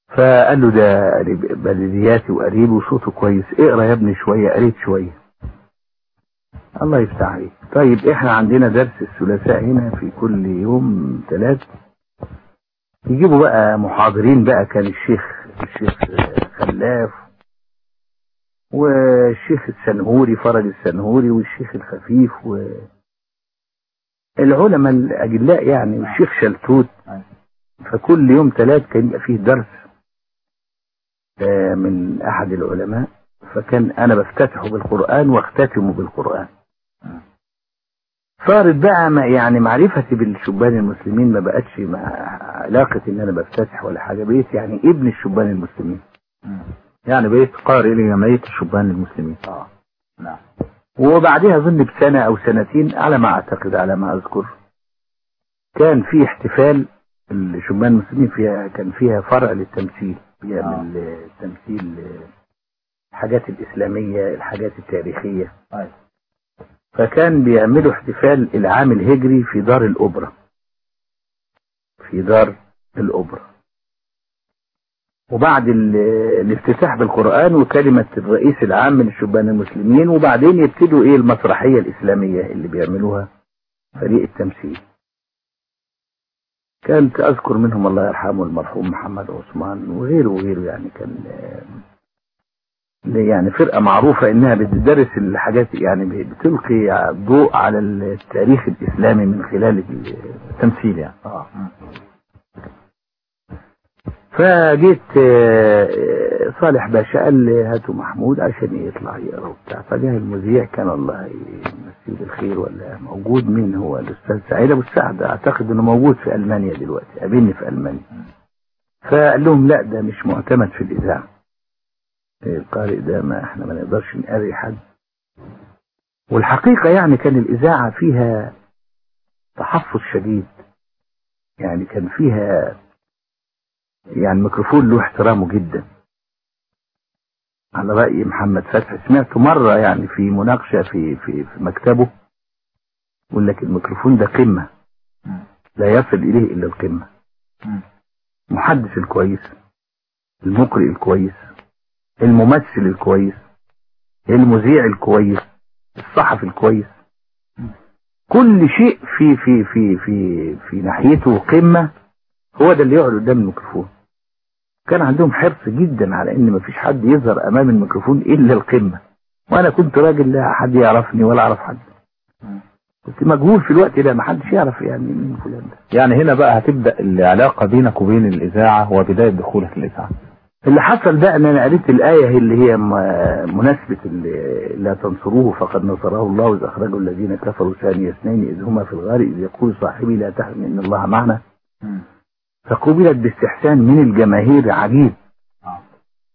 فقال له ده بلدياتي وقريب وصوته كويس اقرأ يا ابني شوية قريت شوية. الله يفتح عليك. طيب إحنا عندنا درس الثلاثاء هنا في كل يوم ثلاث. يجيبوا بقى محاضرين بقى كان الشيخ الشيخ خلاف والشيخ السنهوري فرج السنهوري والشيخ الخفيف و العلماء الأجلاء يعني والشيخ شلتوت. فكل يوم ثلاث كان يبقى فيه درس آه، من أحد العلماء. فكان أنا بفتتحه بالقرآن واختتمه بالقرآن. صارت بقى يعني معرفتي بالشبان المسلمين ما بقتش مع علاقة إن أنا بفتتح ولا حاجة بقيت يعني ابن الشبان المسلمين. يعني بقيت قارئ لجمعية الشبان المسلمين. آه. نعم. وبعدها أظن بسنة أو سنتين على ما أعتقد على ما أذكر كان في احتفال الشبان المسلمين فيها كان فيها فرع للتمثيل بيعمل آه. تمثيل آه، الحاجات الإسلامية الحاجات التاريخية. أيوة. فكان بيعملوا احتفال العام الهجري في دار الأوبرا في دار الأوبرا وبعد ال- الافتتاح بالقرآن وكلمة الرئيس العام للشبان المسلمين وبعدين يبتدوا إيه المسرحية الإسلامية اللي بيعملوها؟ فريق التمثيل. كانت أذكر منهم الله يرحمه المرحوم محمد عثمان وغيره وغيره يعني كان يعني فرقة معروفة إنها بتدرس الحاجات يعني بتلقي الضوء على التاريخ الإسلامي من خلال ال- تمثيل يعني. آه. فجيت آه، صالح باشا قال لي هاتوا محمود عشان يطلع يقرأ وبتاع. فجاء المذيع كان الله يمسيه بالخير ولا موجود مين هو؟ الأستاذ سعيد أبو السعد. أعتقد إنه موجود في ألمانيا دلوقتي قابلني في ألمانيا. فقال لهم لا ده مش معتمد في الإذاعة. القارئ ده ما إحنا ما نقدرش نقري حد. والحقيقة يعني كان الإذاعة فيها تحفظ شديد. يعني كان فيها يعني الميكروفون له احترامه جدا. على رأي محمد فتحي. سمعته مرة يعني في مناقشة في في في مكتبه. يقول لك الميكروفون ده قمة. لا يصل إليه إلا القمة. المحدث الكويس. المقرئ الكويس. الممثل الكويس المذيع الكويس الصحفي الكويس. كل شيء في في في في في ناحيته قمة هو ده اللي يقعد قدام الميكروفون. كان عندهم حرص جدا على إن مفيش حد يظهر أمام الميكروفون إلا القمة. وأنا كنت راجل لا حد يعرفني ولا أعرف حد. كنت مجهول في الوقت ده ما حدش يعرف يعني مين فلان ده. يعني هنا بقى هتبدأ العلاقة بينك وبين الإذاعة وبداية دخولك الإذاعة اللي حصل بقى ان أنا قريت الآية اللي هي مناسبة لا تنصروه فقد نصره الله إذ اخرجه الذين كفروا ثاني اثنين إذ هما في الغار إذ يقول صاحبي لا تحزن إن الله معنا. فقبلت باستحسان من الجماهير عجيب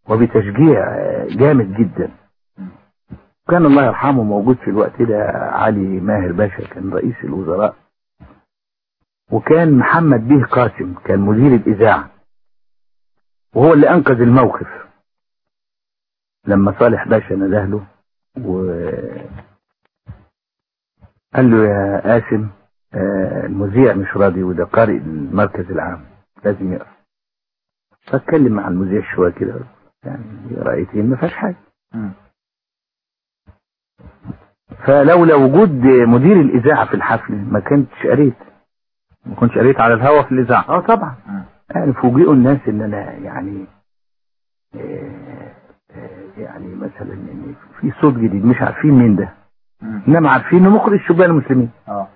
وبتشجيع آه، جامد جدا. كان الله يرحمه موجود في الوقت ده علي ماهر باشا كان رئيس الوزراء. وكان محمد بيه قاسم كان مدير الإذاعة. وهو اللي أنقذ الموقف. لما صالح باشا نده له و قال له يا قاسم آه، المذيع مش راضي وده قارئ المركز العام لازم يقرأ. فاتكلم مع المذيع شوية كده يعني رأيتين ما فيهاش حاجة. فلولا وجود مدير الإذاعة في الحفل ما كنتش قريت. ما كنتش قريت على الهوا في الإذاعة. آه طبعا. يعني فوجئوا الناس إن أنا يعني آه، آه، يعني مثلا إن في صوت جديد مش عارفين مين ده. إنما عارفين انه مخرج شبان المسلمين. آه.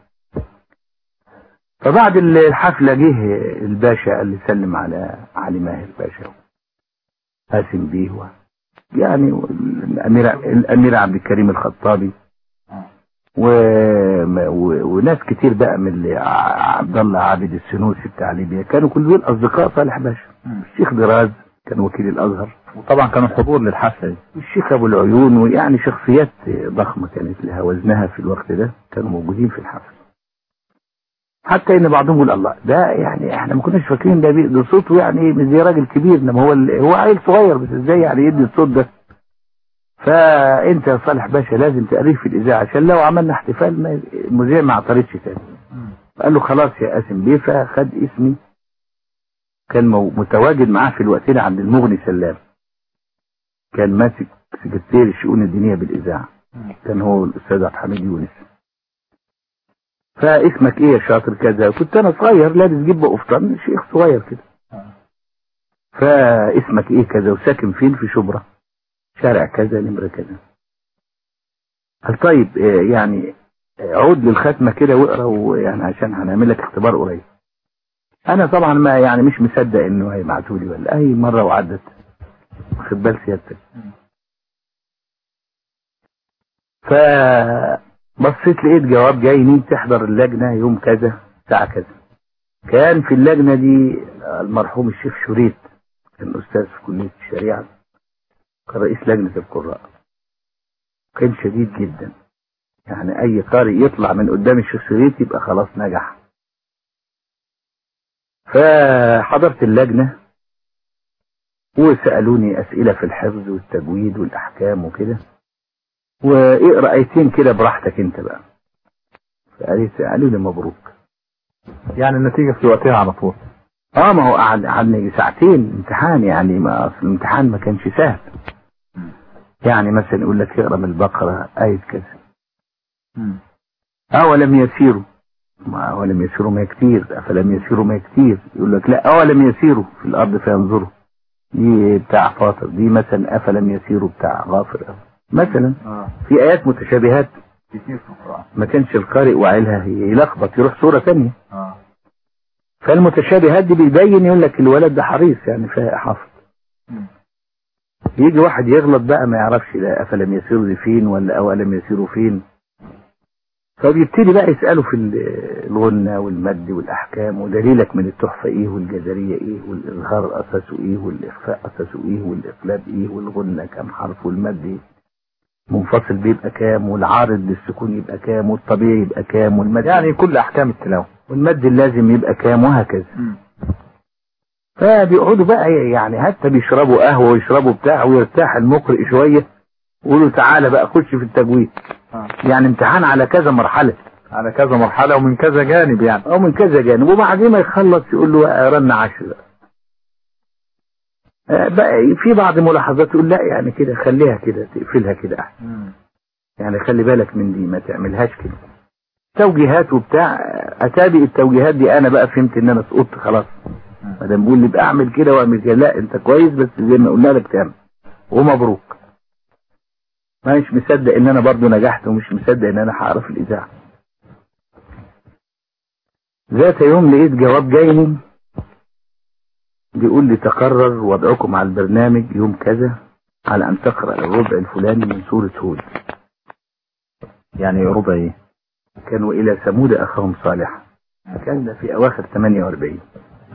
فبعد الحفلة جه الباشا قال لي سلم على علي ماهر باشا قاسم بيه يعني الأمير الأمير عبد الكريم الخطابي. و... و... وناس كتير بقى من اللي عبد الله عابد السنوسي بتاع ليبيا. كانوا كل دول أصدقاء صالح باشا. الشيخ دراز كان وكيل الأزهر. وطبعا كانوا حضور للحفلة دي. الشيخ أبو العيون ويعني شخصيات ضخمة كانت لها وزنها في الوقت ده كانوا موجودين في الحفل حتى إن بعضهم يقول الله ده يعني إحنا ما كناش فاكرين ده ده صوته يعني زي راجل كبير إنما هو ال- هو عيل صغير بس إزاي يعني يدي الصوت ده؟ فأنت يا صالح باشا لازم تقريه في الإذاعة عشان لو عملنا احتفال ما- المذيع ما اعترضش تاني. قال له خلاص يا قاسم بيه فخد اسمي. كان متواجد معاه في الوقت ده عند المغني سلام. كان ماسك سكرتير الشؤون الدينية بالإذاعة. كان هو الاستاذ عبد الحميد يونس. فاسمك إيه يا شاطر كذا؟ كنت أنا صغير لابس جبة قفطان شيخ صغير كده. فاسمك إيه كذا؟ وساكن فين؟ في شبرا. شارع كذا نمرة كذا. قال طيب آه، يعني آه، عود للختمة كده واقرأ ويعني عشان هنعمل لك اختبار قريب. أنا طبعا ما يعني مش مصدق إنه هيبعتوا لي ولا أي مرة وعدت. واخد بال سيادتك. فبصيت لقيت جواب جاي مين تحضر اللجنة يوم كذا؟ ساعة كذا. كان في اللجنة دي المرحوم الشيخ شريط كان أستاذ في كلية الشريعة. كان رئيس لجنة القراء. كان شديد جدا. يعني أي قارئ يطلع من قدام الشيخ شريط يبقى خلاص نجح. فحضرت اللجنة وسألوني أسئلة في الحفظ والتجويد والأحكام وكده. واقرا ايتين كده براحتك أنت بقى. فقالت قالوا لي مبروك. يعني النتيجة في وقتها على طول. آه ما هو قعد قعدنا ساعتين امتحان يعني ما أصل الامتحان ما كانش سهل. يعني مثلا يقول لك اقرا من البقرة آية كذا. اولم يسيروا. ما اولم يسيروا ما كتير. أفلم يسيروا ما كتير. يقول لك لا اولم يسيروا. في الأرض فينظروا. دي بتاع فاطر. دي مثلا أفلم يسيروا بتاع غافر. مثلا في آيات متشابهات. كتير في القرآن. ما كانش القارئ واعيلها يلخبط يروح صورة ثانية فالمتشابهات دي بيبين يقول لك الولد ده حريص يعني حافظ يجي واحد يغلط بقى ما يعرفش لا أفلم يسيروا دي فين ولا اولم يسيروا فين. فبيبتدي بقى يسأله في ال- الغنة والمد والأحكام ودليلك من التحفة إيه والجزرية إيه والإظهار أساسه إيه والإخفاء أساسه إيه والإقلاب إيه والغنة كام حرف والمد إيه. منفصل بيبقى كام والعارض للسكون يبقى كام والطبيعي يبقى كام والمد. يعني كل أحكام التلاوة. والمد اللازم يبقى كام وهكذا. فبيقعدوا بقى يعني حتى بيشربوا قهوة ويشربوا بتاع ويرتاح المقرئ شوية ويقولوا تعالى بقى خش في التجويد. آه. يعني امتحان على كذا مرحلة. على كذا مرحلة ومن كذا جانب يعني. أو من كذا جانب. وبعدين ما يخلص يقول له رن عشر. بقى. آه، بقى في بعض ملاحظات يقول لا يعني كده خليها كده تقفلها كده أحسن. يعني خلي بالك من دي ما تعملهاش كده. توجيهات وبتاع. أتابع التوجيهات دي أنا بقى فهمت إن أنا سقطت خلاص. ما دام بيقول لي بقى اعمل كده واعمل كده. لا انت كويس بس زي ما قلنا لك تعمل. ومبروك. مش مصدق ان أنا برضو نجحت ومش مصدق ان أنا هعرف الإذاعة. ذات يوم لقيت جواب جايني بيقول لي تقرر وضعكم على البرنامج يوم كذا على أن تقرأ الربع الفلاني من سورة هود. يعني ربع إيه؟ كانوا إلى ثمود أخاهم صالح كان ده في أواخر 48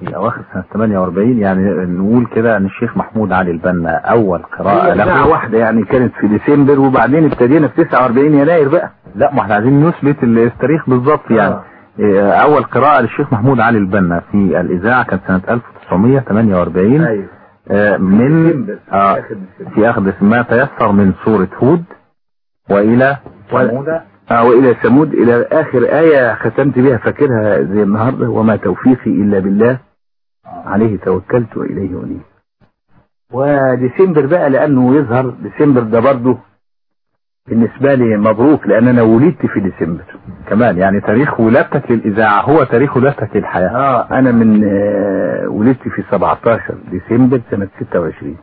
في أواخر سنة 48 يعني نقول كده إن الشيخ محمود علي البنا أول قراءة هي ساعة له واحدة يعني كانت في ديسمبر وبعدين ابتدينا في 49 يناير بقى. لا ما إحنا عايزين نثبت التاريخ بالظبط يعني. آه. إيه، أول قراءة للشيخ محمود علي البنا في الإذاعة كانت سنة 1948 أيوه. آه، من آه،. في اخذ ما تيسر من سورة هود وإلى ثمود. آه والى ثمود إلى آخر آية ختمت بها فاكرها زي النهاردة وما توفيقي إلا بالله. عليه توكلت وإليه أنيب. وديسمبر بقى لأنه يظهر. ديسمبر ده برضه بالنسبة لي مبروك لأن أنا ولدت في ديسمبر كمان. يعني تاريخ ولادتك للإذاعة هو تاريخ ولادتك للحياة. آه. أنا من آه ولدت في 17 ديسمبر سنة 26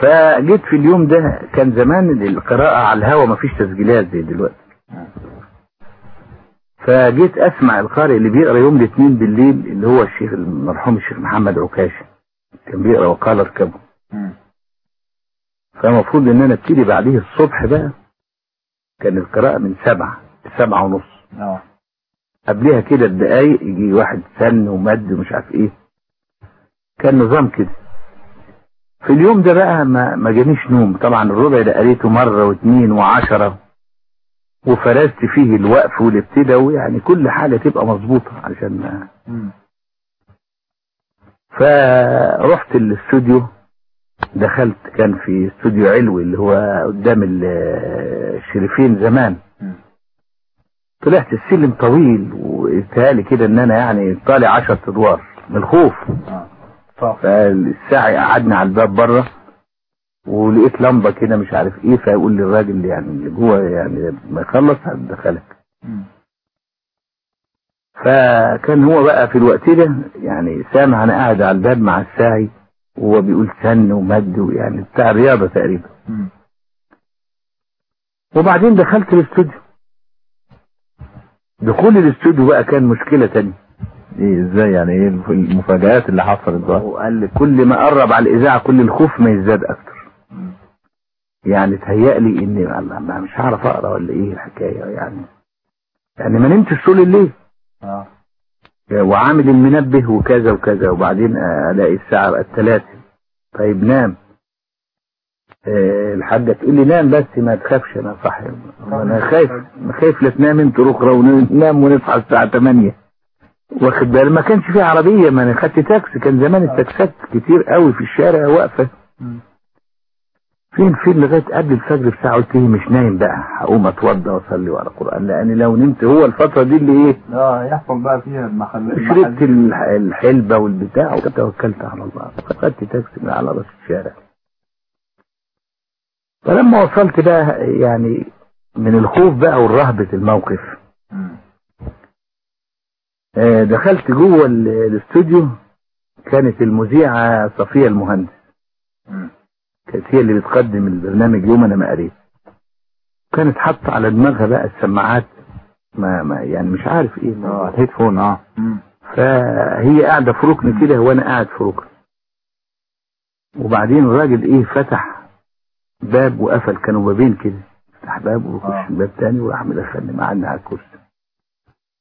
فجيت في اليوم ده كان زمان القراءة على الهوا مفيش تسجيلات زي دلوقتي. فجيت أسمع القارئ اللي بيقرأ يوم الاثنين بالليل اللي هو الشيخ المرحوم الشيخ محمد عكاشة. كان بيقرأ وقال اركبوا. فالمفروض إن أنا أبتدي بعديه الصبح بقى كان القراءة من سبعة لسبعة ونص. آه. قبلها كده بدقايق يجي واحد سن ومد ومش عارف إيه. كان نظام كده. في اليوم ده بقى ما, ما جانيش نوم. طبعا الربع ده قريته مرة واثنين وعشرة. وفرزت فيه الوقف والابتداء يعني كل حاجة تبقى مظبوطة عشان ما. فرحت الاستوديو. دخلت كان في استوديو علوي اللي هو قدام ال- الشريفين زمان. طلعت السلم طويل واتهالي كده إن أنا يعني طالع عشرة أدوار من الخوف. فالساعي قعدنا على الباب بره ولقيت لمبة كده مش عارف إيه فيقول لي الراجل يعني اللي جوه يعني ما يخلص هدخلك. فكان هو بقى في الوقت ده يعني سامع أنا قاعد على الباب مع الساعي وهو بيقول سن ومد ويعني بتاع رياضة تقريبا. وبعدين دخلت الاستوديو. دخول الاستوديو بقى كان مشكلة تانية. إيه إزاي يعني؟ إيه المفاجآت اللي حصلت بقى؟ وقال لي كل ما قرب على الإذاعة كل الخوف ما يزداد أكتر. يعني تهيألي اني الله ما مش هعرف أقرأ ولا إيه الحكاية يعني. يعني ما نمتش طول الليل. آه. وعامل المنبه وكذا وكذا وبعدين ألاقي الساعة بقت ثلاثة طيب نام. آه، الحاجة تقول لي نام بس ما تخافش أنا صاحي. أنا خايف خايف لا تنام أنت أخرى وننام ونصحى الساعة 8 واخد بالي ما كانش في عربية ما أنا خدت تاكسي. كان زمان التاكسات كتير قوي في الشارع واقفة. فين فين؟ لغاية قبل الفجر بساعة قلت إيه مش نايم بقى. هقوم أتوضى وأصلي وأقرأ قران لأن لو نمت هو الفترة دي اللي إيه؟ آه يحصل بقى فيها المحل شربت الح- الحلبة والبتاع وتوكلت على الله. فخدت تاكسي من على رأس الشارع. فلما وصلت بقى يعني من الخوف بقى والرهبة الموقف دخلت جوه ال- الاستوديو. كانت المذيعة صفية المهندس. كانت هي اللي بتقدم البرنامج يوم أنا ما قريت. كانت حاطة على دماغها بقى السماعات. ما, ما يعني مش عارف إيه. آه. الهيدفون آه. فهي قاعدة في ركن كده وأنا قاعد في ركن وبعدين الراجل إيه فتح باب وقفل كانوا بابين كده. فتح باب ويخش آه. باب تاني وراح مدخلني معانا على الكرسي.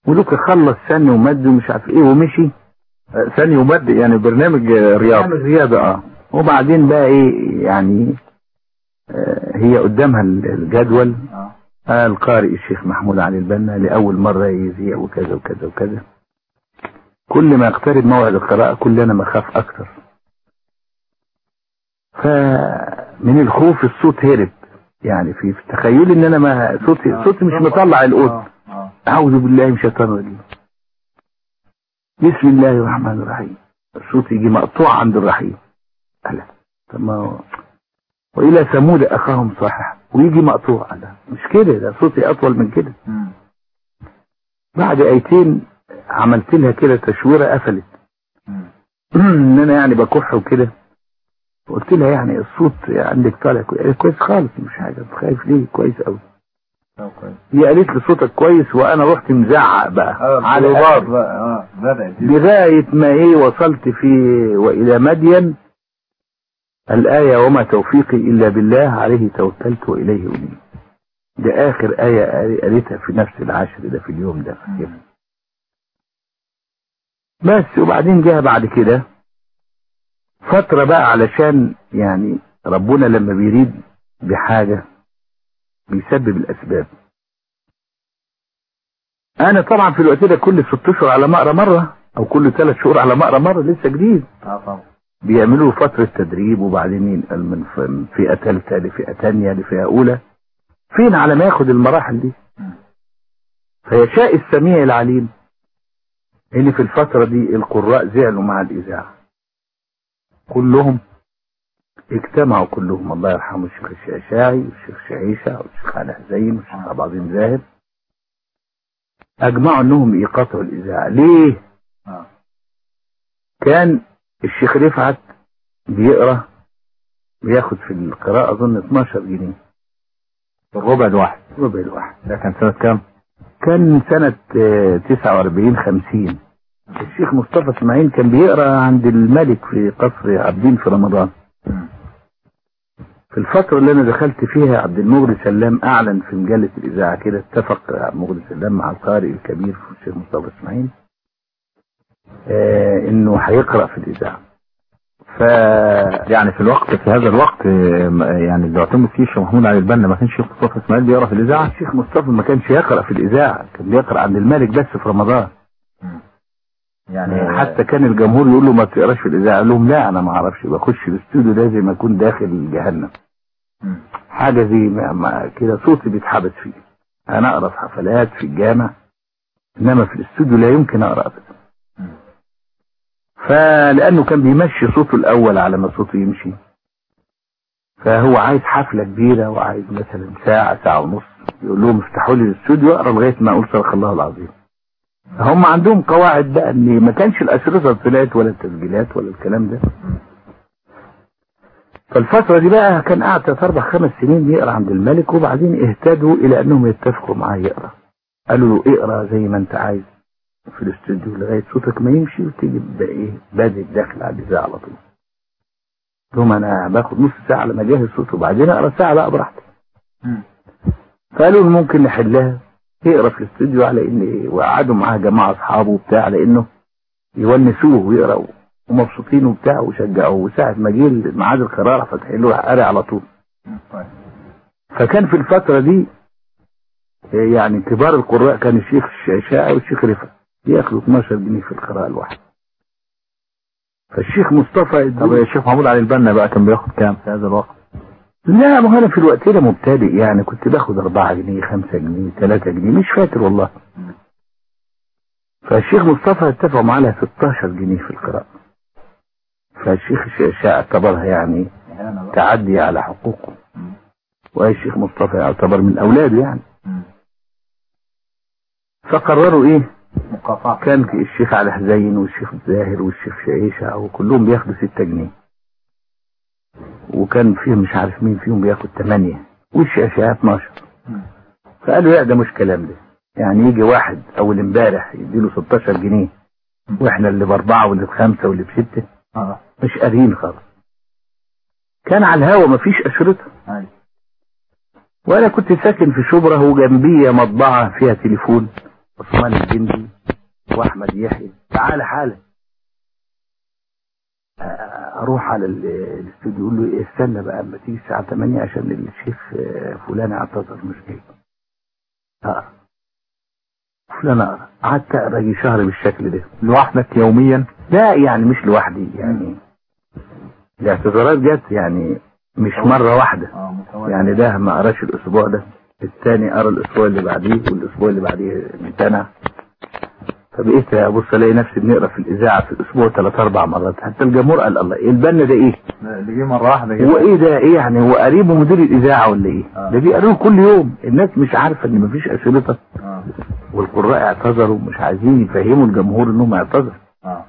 ولوك خلص سن ومد ومش عارف إيه ومشي. ثاني ومد يعني برنامج آه، رياضي برنامج رياضة آه. وبعدين بقى إيه يعني آه هي قدامها الجدول آه. القارئ الشيخ محمود علي البنا لأول مرة يذيع وكذا وكذا وكذا. كل ما يقترب موعد القراءة كل أنا بخاف أكتر. فمن الخوف الصوت هرب. يعني في في تخيلي إن أنا ما صوتي صوتي مش مطلع القط أعوذ بالله من الشيطان الرجيم. بسم الله الرحمن الرحيم. الصوت يجي مقطوع عند الرحيم. ألا طب وإلى ثمود أخاهم صالح ويجي مقطوع ده مش كده ده صوتي أطول من كده. بعد أيتين عملت لها كده تشويرة قفلت. إن أنا يعني بكح وكده. قلت لها يعني الصوت عندك طالع كوي- كويس خالص مش حاجة. أنت خايف ليه؟ كويس قوي هي قالت لي صوتك كويس وأنا رحت مزعق بقى. على بعض آه بدأت لغاية ما إيه وصلت في وإلى مدين. الآية وما توفيقي إلا بالله عليه توكلت وإليه أنيب. ده آخر آية قال- قالتها في نفس العشر ده في اليوم ده. فاكرها. بس وبعدين جه بعد كده فترة بقى علشان يعني ربنا لما بيريد بحاجة بيسبب الأسباب. أنا طبعا في الوقت ده كل ست أشهر على ما أقرأ مرة أو كل ثلاث شهور على ما أقرأ مرة لسه جديد. آه طبعا. بيعملوا فترة تدريب وبعدين ينقل من فئة ثالثة لفئة ثانية لفئة أولى. فين على ما ياخد المراحل دي؟ فيشاء السميع العليم. إن في الفترة دي القراء زعلوا مع الإذاعة. كلهم اجتمعوا كلهم الله يرحمه الشيخ الشعشاعي والشيخ شعيشة والشيخ علي حزين والشيخ عبد العظيم زاهد. أجمعوا أنهم يقاطعوا الإذاعة. ليه؟ آه. كان الشيخ رفعت بيقرأ بياخد في القراءة أظن 12 جنيه. الربع الواحد. ربع الواحد. ده كان سنة كام؟ كان سنة آه، 49 50 الشيخ مصطفى إسماعيل كان بيقرأ عند الملك في قصر عابدين في رمضان. في الفترة اللي أنا دخلت فيها عبد المغري سلام أعلن في مجلة الإذاعة كده اتفق عبد المغري سلام مع القارئ الكبير في الشيخ مصطفى إسماعيل آه إنه هيقرأ في الإذاعة. ف يعني في الوقت في هذا الوقت آه، يعني اللي اعتمد فيه الشيخ محمود علي البنا ما كانش الشيخ مصطفى إسماعيل بيقرأ في الإذاعة. الشيخ مصطفى ما كانش يقرأ في الإذاعة كان بيقرأ عند الملك بس في رمضان. يعني حتى كان الجمهور يقول له ما تقراش في الإذاعة قال لهم لا أنا ما أعرفش بخش الاستوديو ما أكون داخل جهنم. حاجة زي كده صوتي بيتحبس فيه. أنا أقرأ في حفلات في الجامع إنما في الاستوديو لا يمكن أقرأ أبدا. فلأنه كان بيمشي صوته الأول على ما صوته يمشي. فهو عايز حفلة كبيرة وعايز مثلا ساعة ساعة ونص. يقول لهم افتحوا لي الاستوديو أقرأ لغاية ما أقول صدق الله العظيم. هم عندهم قواعد بقى إن ما كانش الأشرطة طلعت ولا التسجيلات ولا الكلام ده. فالفترة دي بقى كان قاعد ثلاث أربع خمس سنين يقرأ عند الملك وبعدين اهتدوا إلى أنهم يتفقوا معاه يقرأ. قالوا له اقرأ زي ما أنت عايز في الاستوديو لغاية صوتك ما يمشي وتيجي بقى إيه بادئ داخل على الإذاعة على طول. قلت لهم أنا باخد نص ساعة لما أجهز صوت وبعدين أقرأ ساعه بقى براحتي. فقالوا له ممكن نحلها يقرأ في الاستوديو على إن وقعدوا معاه جماعة أصحابه وبتاع لأنه يونسوه ويقراوا ومبسوطين وبتاع وشجعوه وساعة ما جه ميعاد القراءة فاتحين له قاري على طول. فكان في الفترة دي يعني كبار القراء كان الشيخ الشعشاعي والشيخ رفعت ياخدوا 12 جنيه في القراءة الواحدة. فالشيخ مصطفى طب الشيخ محمود علي البنا بقى كان بياخد كام في هذا الوقت؟ لا ما أنا في الوقت ده مبتدئ يعني. كنت باخد 4 جنيه 5 جنيه 3 جنيه مش فاكر والله. فالشيخ مصطفى اتفقوا معاه على 16 جنيه في القراءة. فالشيخ الشيخ اعتبرها يعني تعدي على حقوقه. والشيخ مصطفى يعتبر من اولاده يعني. فقرروا إيه؟ مقاطعة. كان الشيخ علي حزين والشيخ الزاهر والشيخ شعيشة وكلهم بياخدوا 6 جنيه. وكان فيهم مش عارف مين فيهم بياخد 8 والشاشة 12 فقالوا لا ده مش كلام ده. يعني يجي واحد أول امبارح يديله 16 جنيه. وإحنا اللي بأربعة واللي بخمسة واللي بستة. آه مش قاريين خالص كان على الهوا مفيش أشرطة. أيوة. وأنا كنت ساكن في شبرا وجنبي مطبعة فيها تليفون عثمان الجندي وأحمد يحيى. تعالى حالا. آه، أروح على ال- الاستوديو يقول له إيه، استنى بقى اما تيجي الساعة 8 عشان الشيخ آه، فلان اعتذر مش جاي. اقرا قعدت أقرأ شهر بالشكل ده. لوحدك يوميا؟ لا يعني مش لوحدي يعني الاعتذارات جت يعني مش مرة واحدة. متوازي يعني ده ما قرأش الأسبوع ده. الثاني قرأ الأسبوع اللي بعديه والأسبوع اللي بعديه امتنع فبقيت ابص الاقي نفسي بنقرأ في الإذاعة في الأسبوع ثلاث أربع مرات حتى الجمهور قال الله إيه البنا ده إيه؟ اللي جه مرة واحدة هو إيه ده؟ إيه يعني؟ هو قريبه مدير الإذاعة ولا إيه؟ آه. ده بيقروه كل يوم. الناس مش عارفة إن مفيش اشرطه آه. والقراء اعتذروا مش عايزين يفهموا الجمهور إنهم اعتذروا. آه.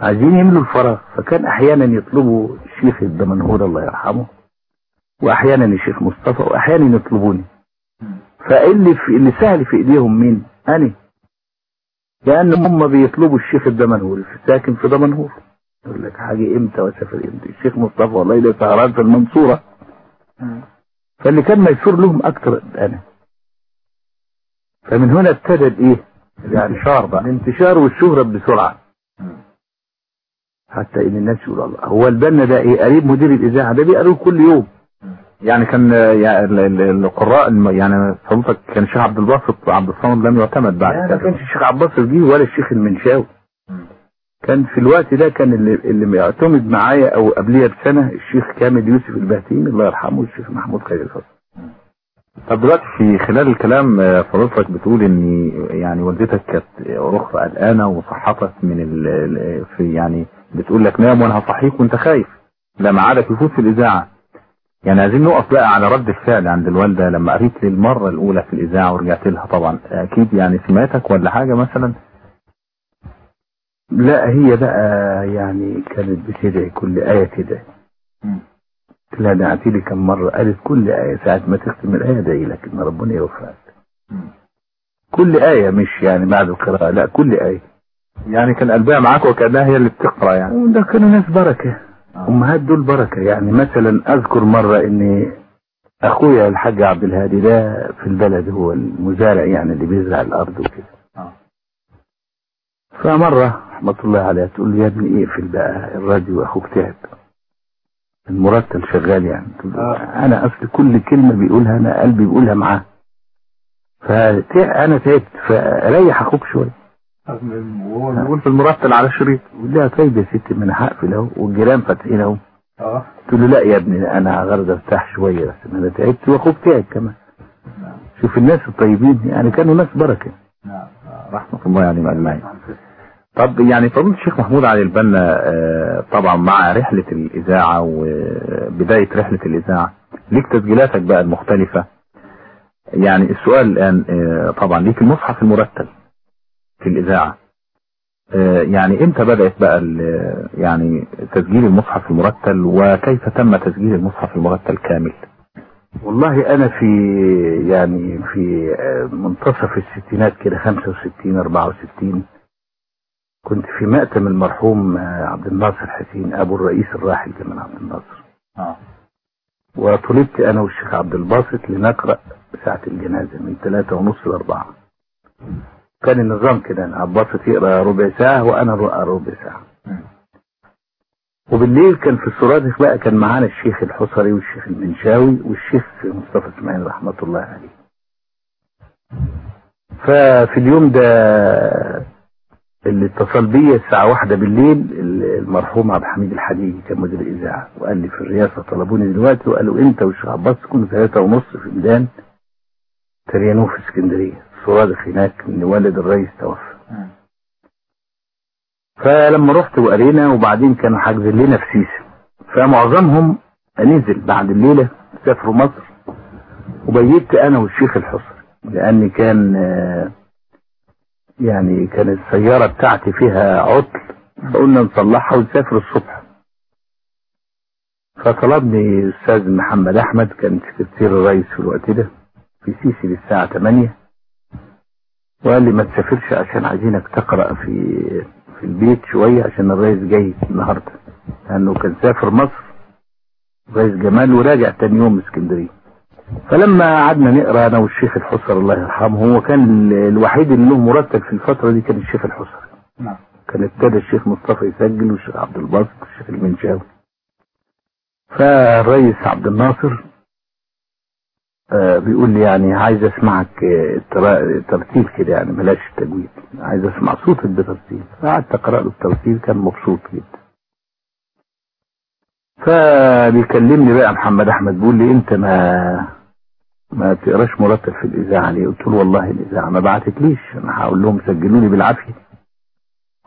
عايزين يملوا الفراغ. فكان أحيانا يطلبوا الشيخ الدمنهور الله يرحمه واحيانا الشيخ مصطفى واحيانا يطلبوني. فاللي في اللي سهل في إيديهم مين؟ أنا. لأن هم بيطلبوا الشيخ الدمنهور ساكن في دمنهور. يقول لك حاجة إمتى واسافر إمتى؟ الشيخ مصطفى والله ده سهران في المنصورة. فاللي كان ميسور لهم أكتر أنا. فمن هنا ابتدى الايه الانتشار بقى. الانتشار والشهرة بسرعة. حتى إن الناس يقولوا الله. هو البنا ده إيه؟ قريب مدير الإذاعة. ده بيقروه كل يوم. يعني كان يعني ال- ال- القراء يعني حضرتك كان الشيخ عبد الباسط عبد الصمد لم يعتمد بعد. لا ما كانش الشيخ عباس الجيل ولا الشيخ المنشاوي. كان في الوقت ده كان اللي اللي يعتمد معايا أو قبليه بسنة الشيخ كامل يوسف البهتيمي الله يرحمه والشيخ محمود خير الفضل. طب دلوقتي في خلال الكلام آه، فضيلتك بتقول إن يعني والدتك كانت رخصة قلقانة وصحتك من ال في يعني بتقول لك نام وأنا هصحيك وأنت خايف. لا معادك يفوت في الإذاعة يعني عايزين نقف بقى على رد الفعل عند الوالدة لما قريت لي المرة الأولى في الإذاعة ورجعت لها. طبعا أكيد يعني سمعتك ولا حاجة مثلا؟ لا هي بقى يعني كانت بتدعي كل آية تدعي. لا دعتي لي كم مرة قالت كل آية ساعة ما تختم الآية دعي لك إن ربنا يوفقك. كل آية مش يعني بعد القراءة لا كل آية. يعني كان قلبها معاك وكأنها هي اللي بتقرأ يعني. وده كانوا ناس بركة. أمهات دول بركة. يعني مثلا أذكر مرة إن أخويا الحاج عبد الهادي ده في البلد هو المزارع يعني اللي بيزرع الأرض وكده. آه. فمرة رحمة الله عليها تقول لي يا ابني اقفل بقى الراديو أخوك تعب. المرتل شغال يعني. له أنا أصل كل كلمة بيقولها أنا قلبي بيقولها معاه. فأنا تعبت فريح أخوك شوية. وهو بيقول في المرتل على الشريط يقول لها طيب يا ستي ما أنا هقفل اهو والجيران فاتحين أهو. آه. قلت له لا يا ابني أنا غرض أرتاح شوية بس أنا تعبت. واخوك تعب كمان. شوف الناس الطيبين يعني كانوا ناس بركة. نعم. رحمة الله عليهم أجمعين طب يعني فضيلة الشيخ محمود علي البنا آه، طبعا مع رحلة الإذاعة وبداية رحلة الإذاعة. ليك تسجيلاتك بقى المختلفة. يعني السؤال الآن آه، طبعا ليك المصحف المرتل. في الإذاعة. آه، يعني إمتى بدأت بقى ال- يعني تسجيل المصحف المرتل وكيف تم تسجيل المصحف المرتل كامل؟ والله أنا في يعني في آه، منتصف الستينات كده 65 64 كنت في مأتم المرحوم آه، عبد الناصر حسين أبو الرئيس الراحل جمال عبد الناصر. آه. وطلبت أنا والشيخ عبد الباسط لنقرأ ساعة الجنازة من ثلاثة ونص لأربعة. كان النظام كده عبد الباسط يقرأ ربع ساعة وأنا أقرأ ربع ساعة. وبالليل كان في السرادق بقى كان معانا الشيخ الحصري والشيخ المنشاوي والشيخ مصطفى إسماعيل رحمة الله عليه. ففي اليوم ده اللي اتصل بيا الساعة واحدة بالليل المرحوم عبد الحميد الحديدي كان مدير الإذاعة وقال لي في الرئاسة طلبوني دلوقتي وقالوا أنت والشيخ عباس تكونوا ثلاثة ونص في ميدان تريانوف في اسكندرية. السرادق هناك إن والد الرئيس توفى. فلما رحت وقرينا وبعدين كانوا حاجزين لنا في سيسا فمعظمهم نزل بعد الليلة سافروا مصر. وبيت أنا والشيخ الحصري لأن كان آه، يعني كانت السيارة بتاعتي فيها عطل. فقلنا نصلحها ونسافر الصبح. فطلبني أستاذ محمد أحمد كان سكرتير الرئيس في الوقت ده في سيسي للساعة 8 وقال لي ما تسافرش عشان عايزينك تقرأ في في البيت شوية عشان الرئيس جاي النهاردة. لأنه كان سافر مصر رئيس جمال وراجع تاني يوم اسكندرية. فلما قعدنا نقرأ أنا والشيخ الحصري الله يرحمه هو كان ال- الوحيد اللي له مرتب في الفترة دي كان الشيخ الحصري نعم. كان ابتدى الشيخ مصطفى يسجل والشيخ عبد الباسط والشيخ المنشاوي. فالرئيس عبد الناصر بيقول لي يعني عايز أسمعك آه، ترتيل كده يعني بلاش تجويد عايز أسمع صوتك بترتيل فقعدت أقرأ له الترتيل كان مبسوط جدا. فبيكلمني بقى محمد أحمد بيقول لي أنت ما ما تقراش مرتب في الإذاعة ليه؟ قلت له والله الإذاعة ما بعتتليش. أنا هقول لهم سجلوا لي بالعافية.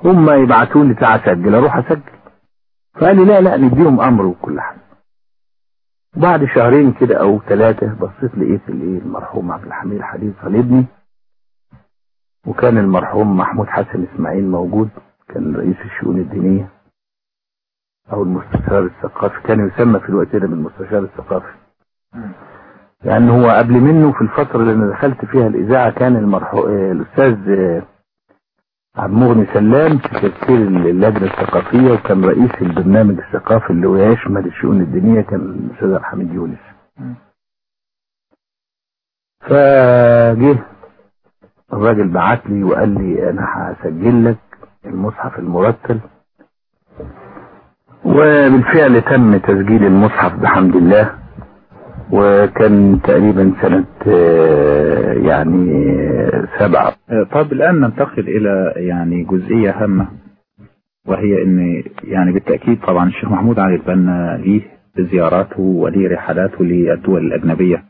هم يبعتوا لي اسجل أروح أسجل. فقال لي لا لا نديهم أمر وكل حاجة. بعد شهرين كده أو ثلاثة بصيت لقيت الإيه؟ المرحوم عبد الحميد حديد صليبني وكان المرحوم محمود حسن إسماعيل موجود كان رئيس الشؤون الدينية أو المستشار الثقافي كان يسمى في الوقت ده بالمستشار الثقافي. لأن هو قبل منه في الفترة اللي أنا دخلت فيها الإذاعة كان المرحوم الأستاذ آه، عبد المغني سلام سكرتير اللجنة الثقافية وكان رئيس البرنامج الثقافي اللي هو يشمل الشؤون الدينيه كان الأستاذ عبد الحميد يونس فجه الراجل بعت لي وقال لي أنا هسجل لك المصحف المرتل. وبالفعل تم تسجيل المصحف بحمد الله. وكان تقريبا سنة آه، يعني آه، سبعة. آه، طب الآن ننتقل إلى يعني جزئية هامة وهي أن يعني بالتأكيد طبعا الشيخ محمود علي البنا ليه زياراته وليه رحلاته للدول الأجنبية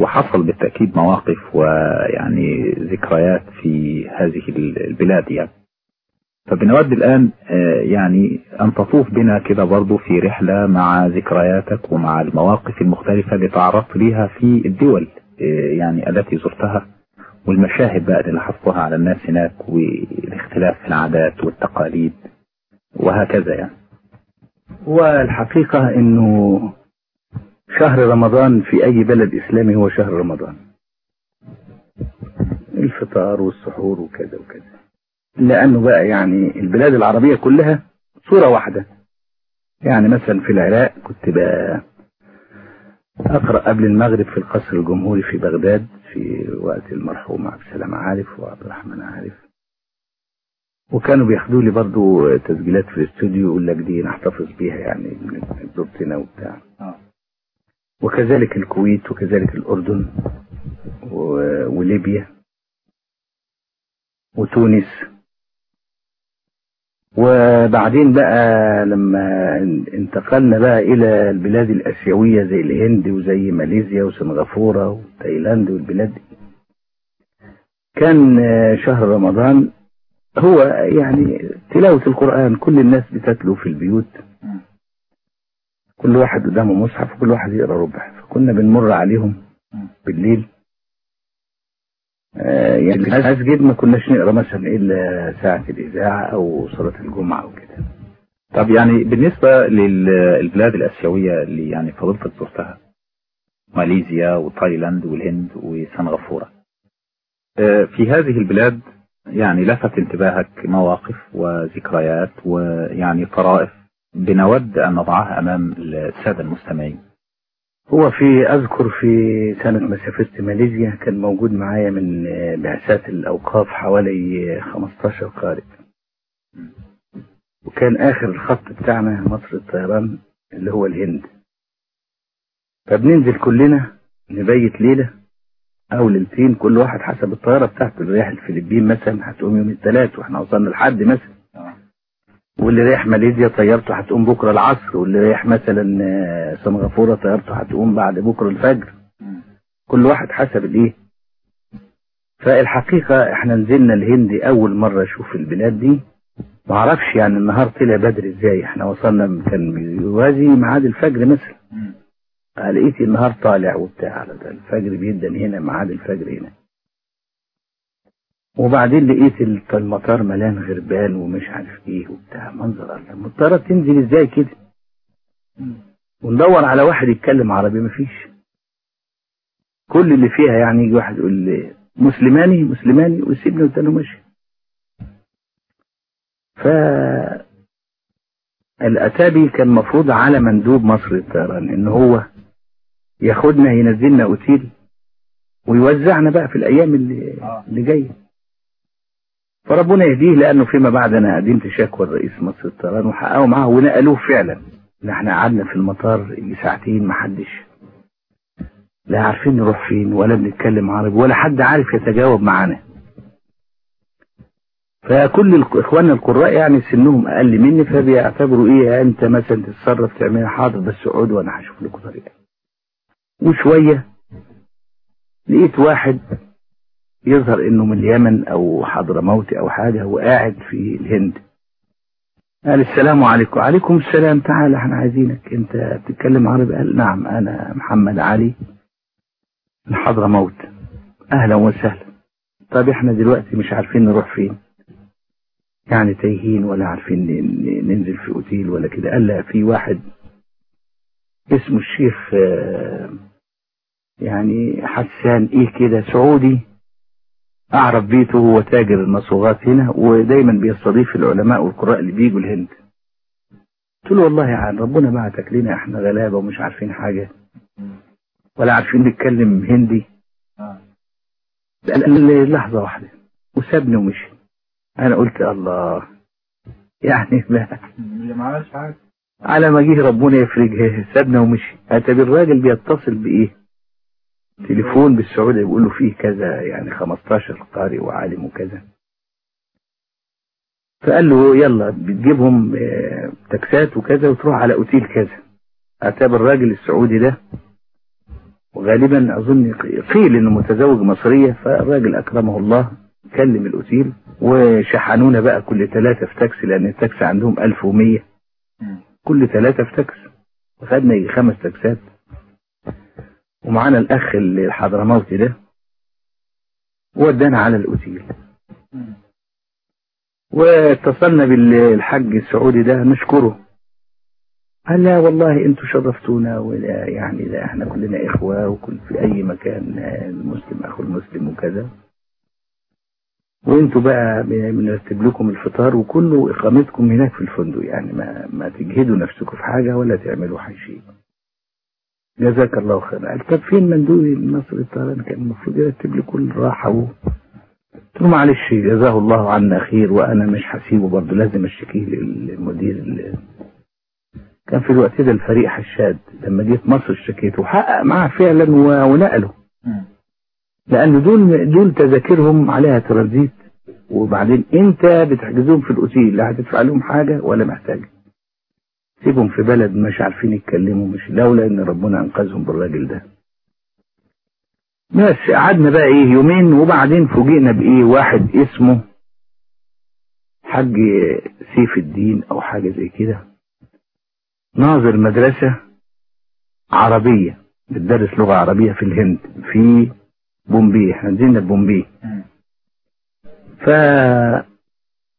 وحصل بالتأكيد مواقف ويعني ذكريات في هذه البلاد يعني. فبنود الآن آه، يعني أن تطوف بنا كده برضو في رحلة مع ذكرياتك ومع المواقف المختلفة اللي تعرضت ليها في الدول آه، يعني التي زرتها والمشاهد بقى اللي لاحظتها على الناس هناك والاختلاف في العادات والتقاليد وهكذا يعني. والحقيقة إنه شهر رمضان في أي بلد إسلامي هو شهر رمضان. الفطار والسحور وكذا وكذا. لأنه بقى يعني البلاد العربية كلها صورة واحدة. يعني مثلا في العراق كنت بقى أقرأ قبل المغرب في القصر الجمهوري في بغداد في وقت المرحوم عبد السلام عارف وعبد الرحمن عارف. وكانوا بياخدوا لي برضو تسجيلات في الاستوديو يقول لك دي نحتفظ بيها يعني زرتنا وبتاع. وكذلك الكويت وكذلك الأردن وليبيا وتونس. وبعدين بقى لما انتقلنا بقى إلى البلاد الآسيوية زي الهند وزي ماليزيا وسنغافورة وتايلاند والبلاد دي. كان شهر رمضان هو يعني تلاوة القرآن كل الناس بتتلو في البيوت. كل واحد قدامه مصحف وكل واحد يقرأ ربع. فكنا بنمر عليهم بالليل. يعني في المسجد ما كناش نقرا مثلا إلا ساعة الإذاعة أو صلاة الجمعة وكده. طب يعني بالنسبة للبلاد الآسيوية اللي يعني فضلتك زرتها ماليزيا وتايلاند والهند وسنغافورة آه، في هذه البلاد يعني لفت انتباهك مواقف وذكريات ويعني طرائف بنود أن نضعها أمام السادة المستمعين؟ هو في أذكر في سنة ما سافرت ماليزيا كان موجود معايا من آه، بعثات الأوقاف حوالي آه، 15 قارئ وكان آخر الخط بتاعنا مصر الطيران اللي هو الهند. فبننزل كلنا نبيت ليلة أو ليلتين كل واحد حسب الطيارة بتاعته. اللي رايح الفلبين مثلا هتقوم يوم الثلاث وإحنا وصلنا لحد مثلا. واللي رايح ماليزيا طيارته هتقوم بكرة العصر واللي رايح مثلا آه، سنغافورة طيارته هتقوم بعد بكرة الفجر. كل واحد حسب الإيه. فالحقيقة إحنا نزلنا الهند أول مرة أشوف البلاد دي. معرفش يعني النهار طلع بدري إزاي. إحنا وصلنا كان بيوازي ميعاد الفجر مثلا. لقيت النهار طالع وبتاع على ده. الفجر بيدن هنا ميعاد الفجر هنا. وبعدين لقيت ال- المطار مليان غربان ومش عارف إيه وبتاع. منظر الله الطيارة تنزل إزاي كده؟ وندور على واحد يتكلم عربي مفيش. كل اللي فيها يعني يجي واحد يقول لي مسلماني مسلماني. ويسيبني وتاني ماشي. ف الأتابي كان مفروض على مندوب مصر للطيران إن هو ياخدنا ينزلنا أوتيل ويوزعنا بقى في الأيام اللي, اللي جاية. فربنا يهديه لأنه فيما بعد أنا قدمت شكوى لرئيس مصر للطيران وحققوا معاه ونقلوه فعلا. ان إحنا قعدنا في المطار ساعتين محدش لا عارفين نروح فين ولا بنتكلم عربي ولا حد عارف يتجاوب معانا. فكل إخواننا القراء يعني سنهم أقل مني فبيعتبروا إيه أنت مثلا تتصرف تعمل حاضر بس اقعد وأنا هشوف لكم طريقة. وشوية لقيت واحد يظهر إنه من اليمن أو حضرموت أو حاجة هو قاعد في الهند. قال السلام عليكم. وعليكم السلام. تعال إحنا عايزينك. أنت بتتكلم عربي؟ قال نعم أنا محمد علي من حضرموت أهلا وسهلا. طب إحنا دلوقتي مش عارفين نروح فين. يعني تايهين ولا عارفين ننزل في أوتيل ولا كده. قال لا في واحد اسمه الشيخ يعني حسان إيه كده سعودي. أعرف بيته هو تاجر المصوغات هنا ودايما بيستضيف العلماء والقراء اللي بيجوا الهند. قلت له والله يا عم ربنا بعتك لنا إحنا غلابة ومش عارفين حاجة ولا عارفين نتكلم هندي. لحظة واحدة وسابني ومشي. أنا قلت الله يعني ما على ما جه ربنا يفرجها سابنا ومشي. اتى بالراجل بيتصل بإيه؟ تليفون بالسعودية يقول له فيه كذا يعني 15 قارئ وعالم وكذا فقال له يلا بتجيبهم تاكسات وكذا وتروح على أوتيل كذا. اتى بالراجل السعودي ده وغالبا أظن قيل إنه متزوج مصرية فالراجل أكرمه الله كلم الأوتيل وشحنونا بقى كل ثلاثة في تاكسي لأن التاكسي عندهم 1100 كل ثلاثة في تاكسي. خدنا خمس تاكسات. ومعانا الأخ الحضرموتي ده ودانا على الأوتيل. واتصلنا بالحاج السعودي ده نشكره. قال لا والله أنتوا شرفتونا ولا يعني لا إحنا كلنا إخوة وكل في أي مكان المسلم أخو المسلم وكذا. وانتوا بقى بنرتب لكم الفطار وكله إقامتكم هناك في الفندق يعني ما ما تجهدوا نفسكم في حاجة ولا تعملوا حاجة. شيء جزاك الله خير قال طب فين مندوب مصر الطيران كان المفروض يرتب لي كل راحة و... قلت له معلش جزاه الله عنا خير وأنا مش هسيبه برضه لازم أشتكيه للمدير اللي... كان في الوقت ده الفريق حشاد لما جيت مصر اشتكيته وحقق معاه فعلا. ونقله. لأن دول دول تذاكرهم عليها ترانزيت وبعدين أنت بتحجزهم في الأوتيل لا هتدفع لهم حاجة ولا محتاج. سيبهم في بلد مش عارفين يتكلموا مش لولا إن ربنا أنقذهم بالراجل ده. بس قعدنا بقى إيه يومين وبعدين فوجئنا بإيه واحد اسمه حاج سيف الدين أو حاجة زي كده. ناظر مدرسة عربية بتدرس لغة عربية في الهند في بومبي إحنا نزلنا بومبي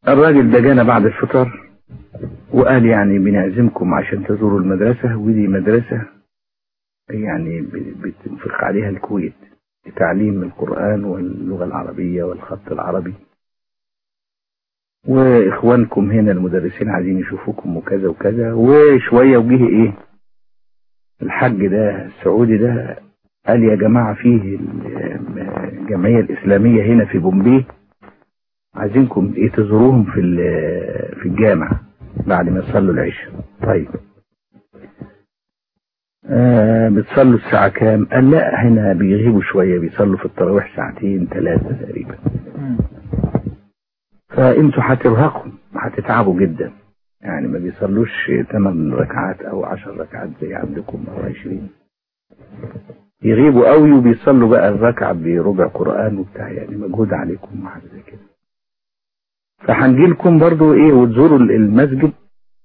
فالراجل ده جانا بعد الفطار وقال يعني بنعزمكم عشان تزوروا المدرسة ودي مدرسة يعني بتنفق عليها الكويت لتعليم القرآن واللغة العربية والخط العربي. وإخوانكم هنا المدرسين عايزين يشوفوكم وكذا وكذا. وشوية وجه إيه؟ الحج ده السعودي ده قال يا جماعة فيه الجمعية الإسلامية هنا في بومبي عايزينكم إيه تزوروهم في في الجامع. بعد ما يصلوا العشاء. طيب. آه بتصلوا الساعة كام؟ قال لا هنا بيغيبوا شوية بيصلوا في التراويح ساعتين ثلاثة تقريبا. فأنتوا هترهقوا هتتعبوا جدا. يعني ما بيصلوش 8 ركعات أو 10 ركعات زي عندكم أو 20 يغيبوا قوي وبيصلوا بقى الركعة بربع قرآن وبتاع. يعني مجهود عليكم وحاجة زي كده. فهنجي لكم برضو إيه وتزوروا المسجد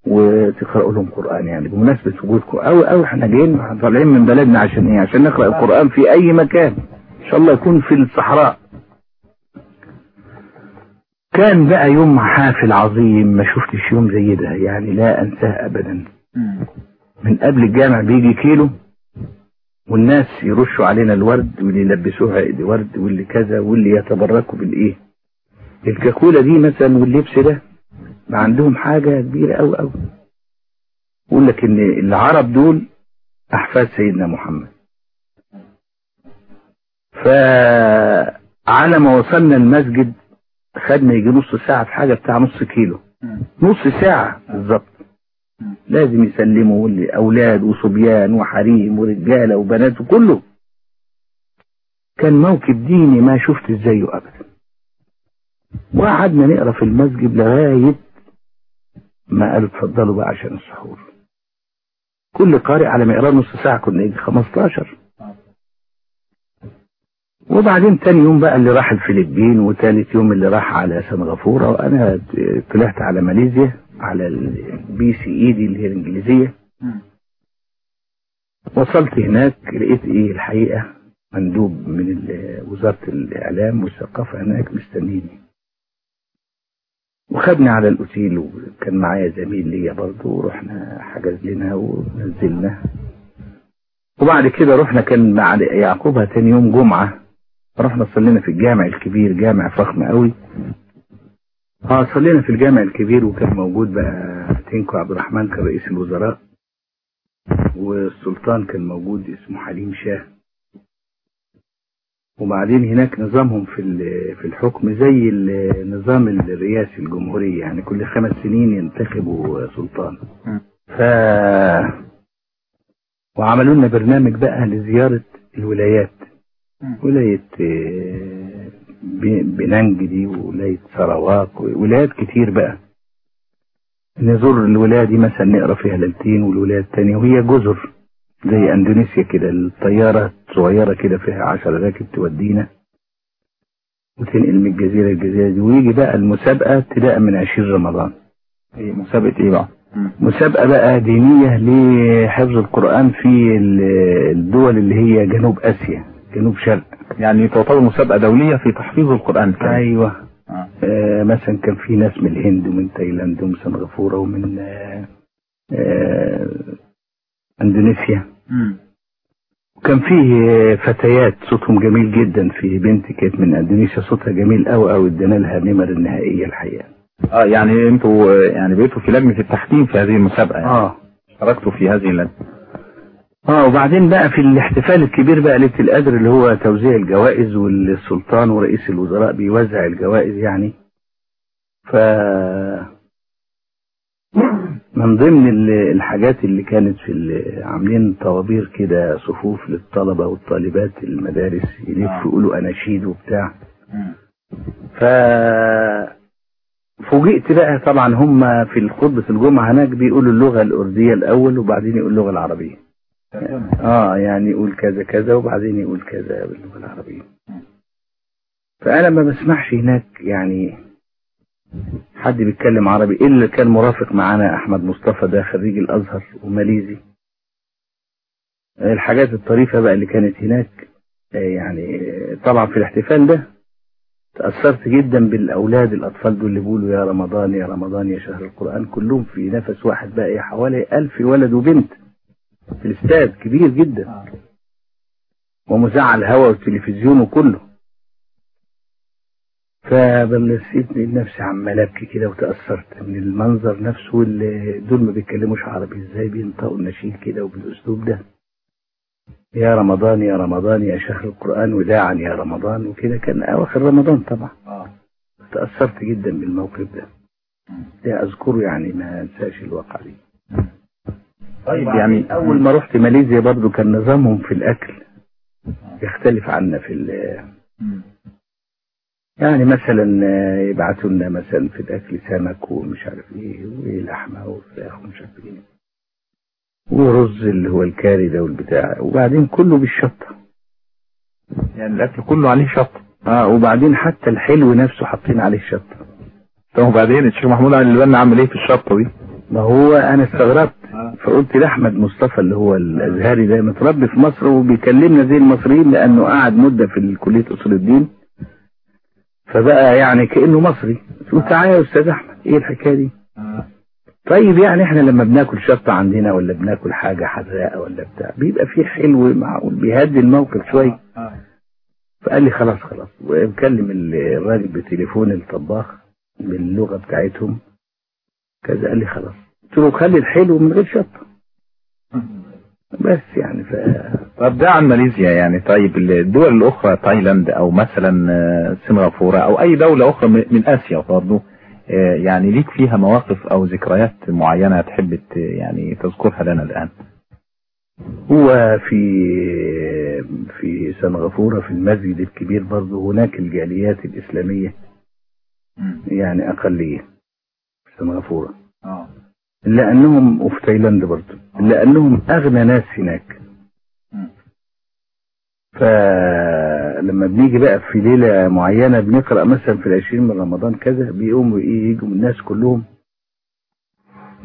وتقرأوا لهم قرآن يعني بمناسبة وجودكم أو أو إحنا جايين طالعين من بلدنا عشان إيه عشان نقرأ القرآن في اي مكان ان شاء الله يكون في الصحراء كان بقى يوم حافل عظيم ما شفتش يوم زي ده يعني لا انساه ابدا من قبل الجامع بيجي كيلو والناس يرشوا علينا الورد واللي يلبسوها ورد واللي كذا واللي يتبركوا بالايه الكاكولا دي مثلا واللبس ده ما عندهم حاجة كبيرة أوي أوي. يقول لك إن العرب دول أحفاد سيدنا محمد. فعلى ما وصلنا المسجد خدنا يجي نص ساعة في حاجة بتاع نص كيلو. نص ساعة بالظبط. لازم يسلموا أولاد وصبيان وحريم ورجالة وبنات وكله. كان موكب ديني ما شفت زيه أبدا. وقعدنا نقرا في المسجد لغاية ما قالوا اتفضلوا بقى عشان السحور. كل قارئ على ما يقرا نص ساعة كنا يجي 15 وبعدين تاني يوم بقى اللي راح الفلبين وتالت يوم اللي راح على سنغافورة وأنا طلعت على ماليزيا على ال BCAD اللي هي الإنجليزية. وصلت هناك لقيت إيه الحقيقة؟ مندوب من وزارة الإعلام والثقافة هناك مستنيني. وخدني على الأوتيل وكان معايا زميل ليا برضه ورحنا حجز لنا ونزلنا. وبعد كده رحنا كان مع يعقوبها تاني يوم جمعة. رحنا صلينا في الجامع الكبير جامع فخم قوي. آه صلينا في الجامع الكبير وكان موجود بقى تينكو عبد الرحمن كان رئيس الوزراء والسلطان كان موجود اسمه حليم شاه. وبعدين هناك نظامهم في في الحكم زي النظام الرئاسي الجمهوري يعني كل خمس سنين ينتخبوا سلطان. ف وعملوا لنا برنامج بقى لزيارة الولايات. ولاية آه، بنانج دي وولاية سراواك وولايات كتير بقى. نزور الولاية دي مثلا نقرأ فيها ليلتين والولاية التانية وهي جزر. زي اندونيسيا كده الطيارة صغيرة كده فيها عشر راكب تودينا. وتنقل من الجزيرة؟ للجزيرة دي. ويجي بقى المسابقة ابتداء من عشرين رمضان. إيه مسابقة إيه بقى؟ مسابقة بقى دينية لحفظ القرآن في ال- الدول اللي هي جنوب آسيا جنوب شرق. يعني تعتبر مسابقة دولية في تحفيظ القرآن الكريم أيوة. آه. آه مثلا كان في ناس من الهند ومن تايلاند ومن سنغافورة ومن آه آه أندونيسيا. وكان فيه فتيات صوتهم جميل جدا في بنت كانت من أندونيسيا صوتها جميل قوي قوي ادانا لها نمر النهائية الحقيقة. آه يعني أنتوا يعني بقيتوا في لجنة التحكيم في هذه المسابقة يعني. آه. اشتركتوا في هذه اللجنة. آه وبعدين بقى في الاحتفال الكبير بقى ليله القدر اللي هو توزيع الجوائز والسلطان ورئيس الوزراء بيوزع الجوائز يعني. ف من ضمن ال- الحاجات اللي كانت في ال- عاملين طوابير كده صفوف للطلبة والطالبات المدارس يلفوا يقولوا اناشيد وبتاع. ف فوجئت بقى طبعا هم في خطبة الجمعة هناك بيقولوا اللغة الأردية الأول وبعدين يقول اللغة العربية. آه يعني يقول كذا كذا وبعدين يقول كذا باللغة العربية. فأنا ما بسمعش هناك يعني حد بيتكلم عربي إلا كان مرافق معانا أحمد مصطفى ده خريج الأزهر وماليزي. الحاجات الطريفة بقى اللي كانت هناك آه، يعني آه، طبعا في الاحتفال ده تأثرت جدا بالأولاد الأطفال دول اللي بيقولوا يا رمضان يا رمضان يا شهر القرآن. كلهم في نفس واحد بقى حوالي ألف ولد وبنت. في الاستاد كبير جدا. ومذاع الهواء والتلفزيون وكله. فبلسيتني نفسي عمال أبكي كده وتأثرت من المنظر نفسه واللي دول ما بيتكلموش عربي. إزاي بينطقوا النشيد كده وبالأسلوب ده؟ يا رمضان يا رمضان يا شهر القرآن وداعا يا رمضان. وكده كان أواخر رمضان طبعا. تأثرت جدا بالموقف ده. ده أذكره يعني ما أنساش الواقع دي. طيب يعني أول ما رحت ماليزيا برضو كان نظامهم في الأكل يختلف عنا في ال- يعني مثلا آه، يبعتوا لنا مثلا في الأكل سمك ومش عارف إيه ولحمة وفراخ ومش عارف إيه ورز اللي هو الكاري ده والبتاع. وبعدين كله بالشطة. يعني الأكل كله عليه شط آه وبعدين حتى الحلو نفسه حاطين عليه شطة. طب وبعدين الشيخ محمود علي البنا عامل إيه في الشطة دي؟ ما هو أنا استغربت. فقلت لأحمد مصطفى اللي هو الأزهري ده متربي في مصر وبيكلمنا زي المصريين لأنه قعد مدة في كلية أصول الدين. فبقى يعني كأنه مصري. قلت تعالى يا أستاذ أحمد إيه الحكاية دي؟ طيب يعني إحنا لما بناكل شطة عندنا ولا بناكل حاجة حراقه ولا بتاع بيبقى فيه حلو معقول بيهدي الموقف شوية. فقال لي خلاص خلاص. وبكلم الراجل بتليفون الطباخ باللغة بتاعتهم كذا. قال لي خلاص. قلت له خلي الحلو من غير شطة. بس يعني ف طب ده عن ماليزيا يعني. طيب الدول الأخرى تايلاند أو مثلا آه، سنغافورة أو أي دولة أخرى من آسيا برضه آه، يعني ليك فيها مواقف أو ذكريات معينة تحب يعني تذكرها لنا الآن؟ هو في في سنغافورة في المسجد الكبير برضه هناك الجاليات الإسلامية يعني أقلية في سنغافورة. آه. لأنهم وفي تايلاند برضه لأنهم أغنى ناس هناك. لما بنيجي بقى في ليلة معينة بنقرأ مثلا في العشرين من رمضان كذا بيقوموا إيه يجوا الناس كلهم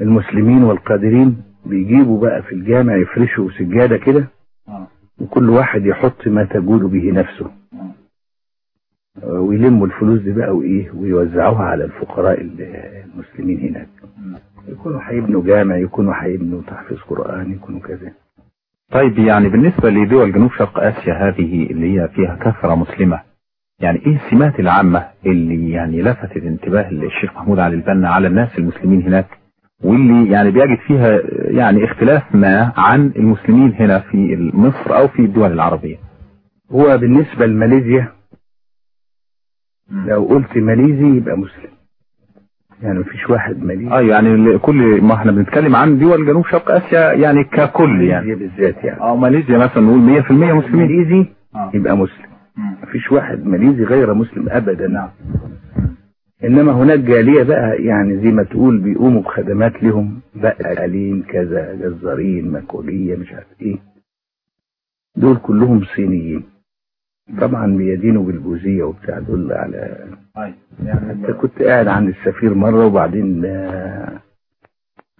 المسلمين والقادرين بيجيبوا بقى في الجامع يفرشوا سجادة كده وكل واحد يحط ما تجود به نفسه. ويلموا الفلوس دي بقى وإيه ويوزعوها على الفقراء المسلمين هناك. يكونوا هيبنوا جامع يكونوا هيبنوا تحفيظ قرآن يكونوا كذا. طيب يعني بالنسبة لدول جنوب شرق آسيا هذه اللي هي فيها كثرة مسلمة يعني إيه السمات العامة اللي يعني لفتت انتباه الشيخ محمود علي البنا على الناس المسلمين هناك؟ واللي يعني بيجد فيها يعني اختلاف ما عن المسلمين هنا في مصر أو في الدول العربية. هو بالنسبة لماليزيا لو قلت ماليزي يبقى مسلم. يعني مفيش واحد ماليزي آه يعني كل ما إحنا بنتكلم عن دول جنوب شرق آسيا يعني ككل يعني. بالذات يعني. آه ماليزيا مثلا نقول 100% مسلمين. ماليزي آه. يبقى مسلم. مفيش واحد ماليزي غير مسلم ابدا. نعم. إنما هناك جالية بقى يعني زي ما تقول بيقوموا بخدمات لهم بقالين كذا جزارين مكوليه مش عارف إيه. دول كلهم صينيين. طبعا بيدينوا بالبوذية وبتاع دول على طيب انت كنت قاعد عند السفير مرة وبعدين آه،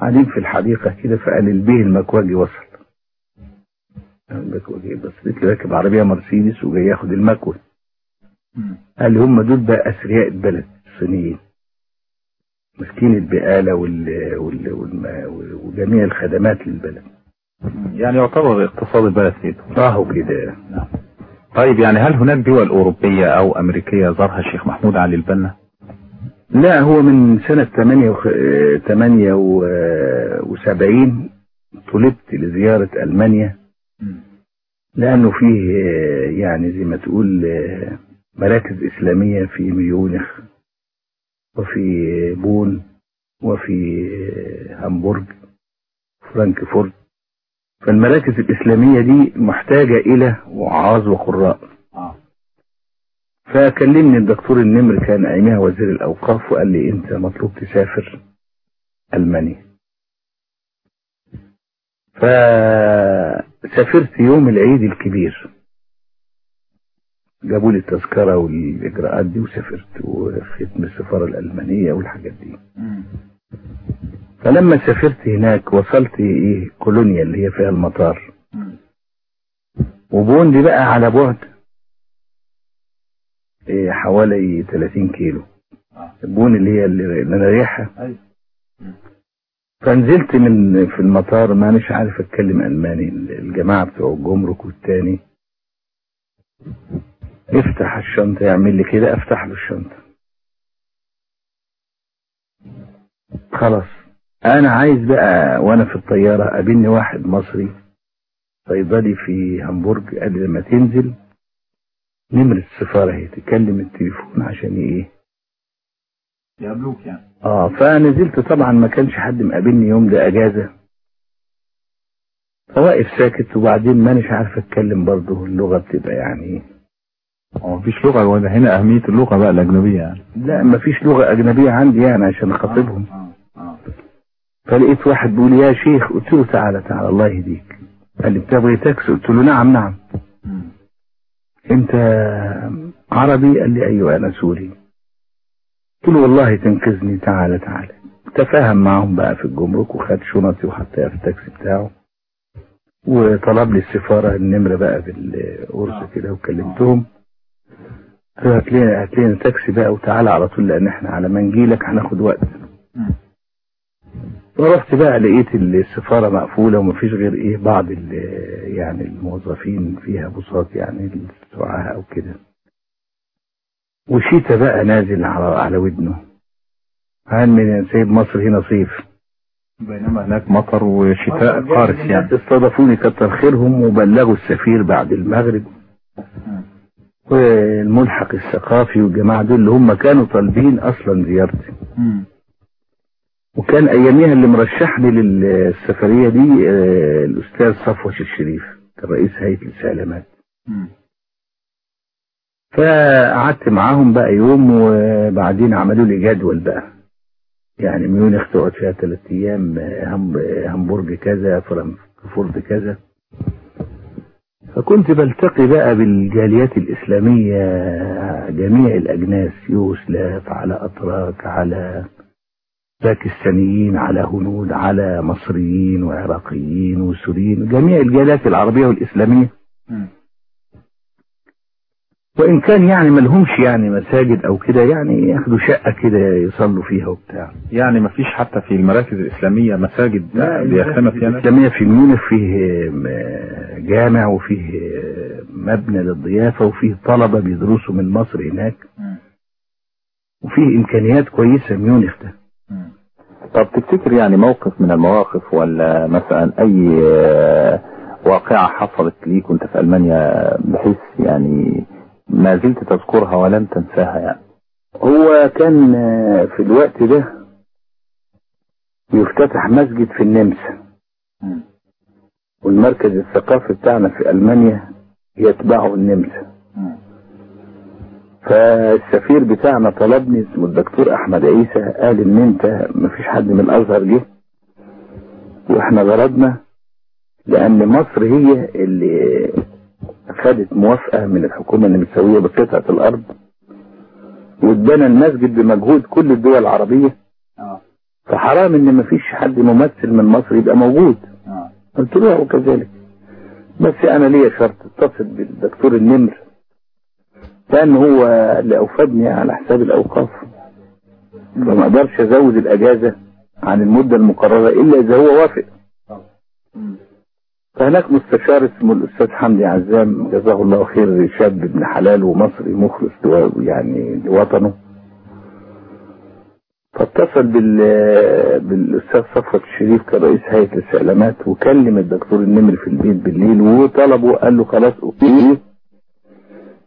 قاعدين في الحديقة كده فقال البيه المكواجي وصل. المكواجي بس قلت له راكب عربية مرسيدس وجاي ياخد المكوى قال لي هم دول بقى أثرياء البلد الصينيين. مسكين البقالة وال... وال... والم... وجميع الخدمات للبلد. يعني يعتبر اقتصاد البلد كده راهو كده طيب يعني هل هناك دول أوروبية أو أمريكية زارها الشيخ محمود علي البنا؟ لا هو من سنة 78 طلبت لزيارة ألمانيا. لأنه فيه يعني زي ما تقول مراكز إسلامية في ميونخ وفي بون وفي هامبورج فرانكفورت. فالمراكز الإسلامية دي محتاجة إلى وعاظ وقراء. آه. فكلمني الدكتور النمر كان أيامها وزير الأوقاف وقال لي أنت مطلوب تسافر ألمانيا. فسافرت يوم العيد الكبير. جابوا لي التذكرة والإجراءات دي وسافرت وختم السفارة الألمانية والحاجات دي. فلما سافرت هناك وصلت إيه كولونيا اللي هي فيها المطار. وبون دي بقى على بعد إيه حوالي 30 كيلو. بون اللي هي اللي أنا رايحها. فنزلت من في المطار ما مش عارف أتكلم ألماني الجماعة بتوع الجمرك والتاني. افتح الشنطة يعمل لي كده افتح له الشنطة. خلاص. أنا عايز بقى وأنا في الطيارة قابلني واحد مصري صيدلي في هامبورج قال لي لما تنزل نمرة السفارة هي تكلم التليفون عشان إيه؟ يقابلوك يعني. آه فنزلت طبعا ما كانش حد مقابلني يوم ده أجازة. فواقف ساكت وبعدين ما مش عارف أتكلم برضه اللغة بتبقى يعني هو مفيش لغة ولا هنا أهمية اللغة بقى الأجنبية يعني. لا ما فيش لغة أجنبية عندي يعني عشان أخاطبهم. آه. آه. فلقيت واحد بيقول يا شيخ قلت له تعالى تعالى الله يهديك. قال لي بتبغي تاكسي؟ قلت له نعم نعم. انت عربي؟ قال لي أيوه أنا سوري. قلت له والله تنقذني تعالى تعالى. تفاهم معهم بقى في الجمرك وخد شنطي وحطها في التاكسي بتاعه. وطلب لي السفارة النمرة بقى بالقرص كده وكلمتهم. هات لنا هات لنا تاكسي بقى وتعالى على طول لأن إحنا على ما نجيلك هناخد وقت. ورحت بقى لقيت السفارة مقفولة ومفيش غير إيه بعض يعني الموظفين فيها بساط يعني السعاة أو كده. وشيتا بقى نازل على على ودنه. هل من سيد مصر هنا صيف. بينما هناك مطر وشتاء قارس يعني. استضافوني كتر خيرهم وبلغوا السفير بعد المغرب. والملحق الثقافي والجماعة دول اللي هم كانوا طالبين أصلا زيارتي. وكان أياميها اللي مرشحني للسفرية دي آه، الأستاذ صفوت الشريف كان رئيس هيئة السلامات. فقعدت معاهم بقى يوم وبعدين عملوا لي جدول بقى. يعني ميونخ تقعد فيها ثلاث أيام هامبورج كذا فرانكفورت كذا. فكنت بلتقي بقى بالجاليات الإسلامية جميع الأجناس يوسلاف على أتراك على باكستانيين على هنود على مصريين وعراقيين وسوريين جميع الجاليات العربية والإسلامية وإن كان يعني ملهمش يعني مساجد أو كده يعني ياخدوا شقة كده يصلوا فيها وبتاع يعني ما فيش حتى في المراكز الإسلامية مساجد بيهتم فيها؟ الإسلامية في ميونخ فيه جامع وفيه مبنى للضيافة وفيه طلبة بيدرسوا من مصر هناك. وفيه إمكانيات كويسة ميونخ ده مم. طب تفتكر يعني موقف من المواقف ولا مثلا أي آه، واقعة حصلت ليك وانت في ألمانيا بحيث يعني ما زلت تذكرها ولن تنساها يعني هو كان آه، في الوقت ده يفتتح مسجد في النمسا. والمركز الثقافي بتاعنا في ألمانيا يتبعه النمسا. فالسفير بتاعنا طلبني اسمه الدكتور أحمد عيسى قال إن أنت مفيش حد من الأزهر جه. وإحنا غرضنا لأن مصر هي اللي خدت موافقة من الحكومة النمساوية بقطعة الأرض. وادانا المسجد بمجهود كل الدول العربية. آه. فحرام إن مفيش حد ممثل من مصر يبقى موجود. آه. قلت له وكذلك. بس أنا ليا شرط أتصل بالدكتور النمر. لأن هو اللي اوفدني على حساب الأوقاف. فما أقدرش أزود الأجازة عن المدة المقررة إلا إذا هو وافق. فهناك مستشار اسمه الأستاذ حمدي عزام جزاه الله خير شاب ابن حلال ومصري مخلص يعني لوطنه فاتصل بال بالأستاذ صفوت الشريف كرئيس هيئة الاستعلامات وكلم الدكتور النمر في البيت بالليل وطلبه قال له خلاص أوكي.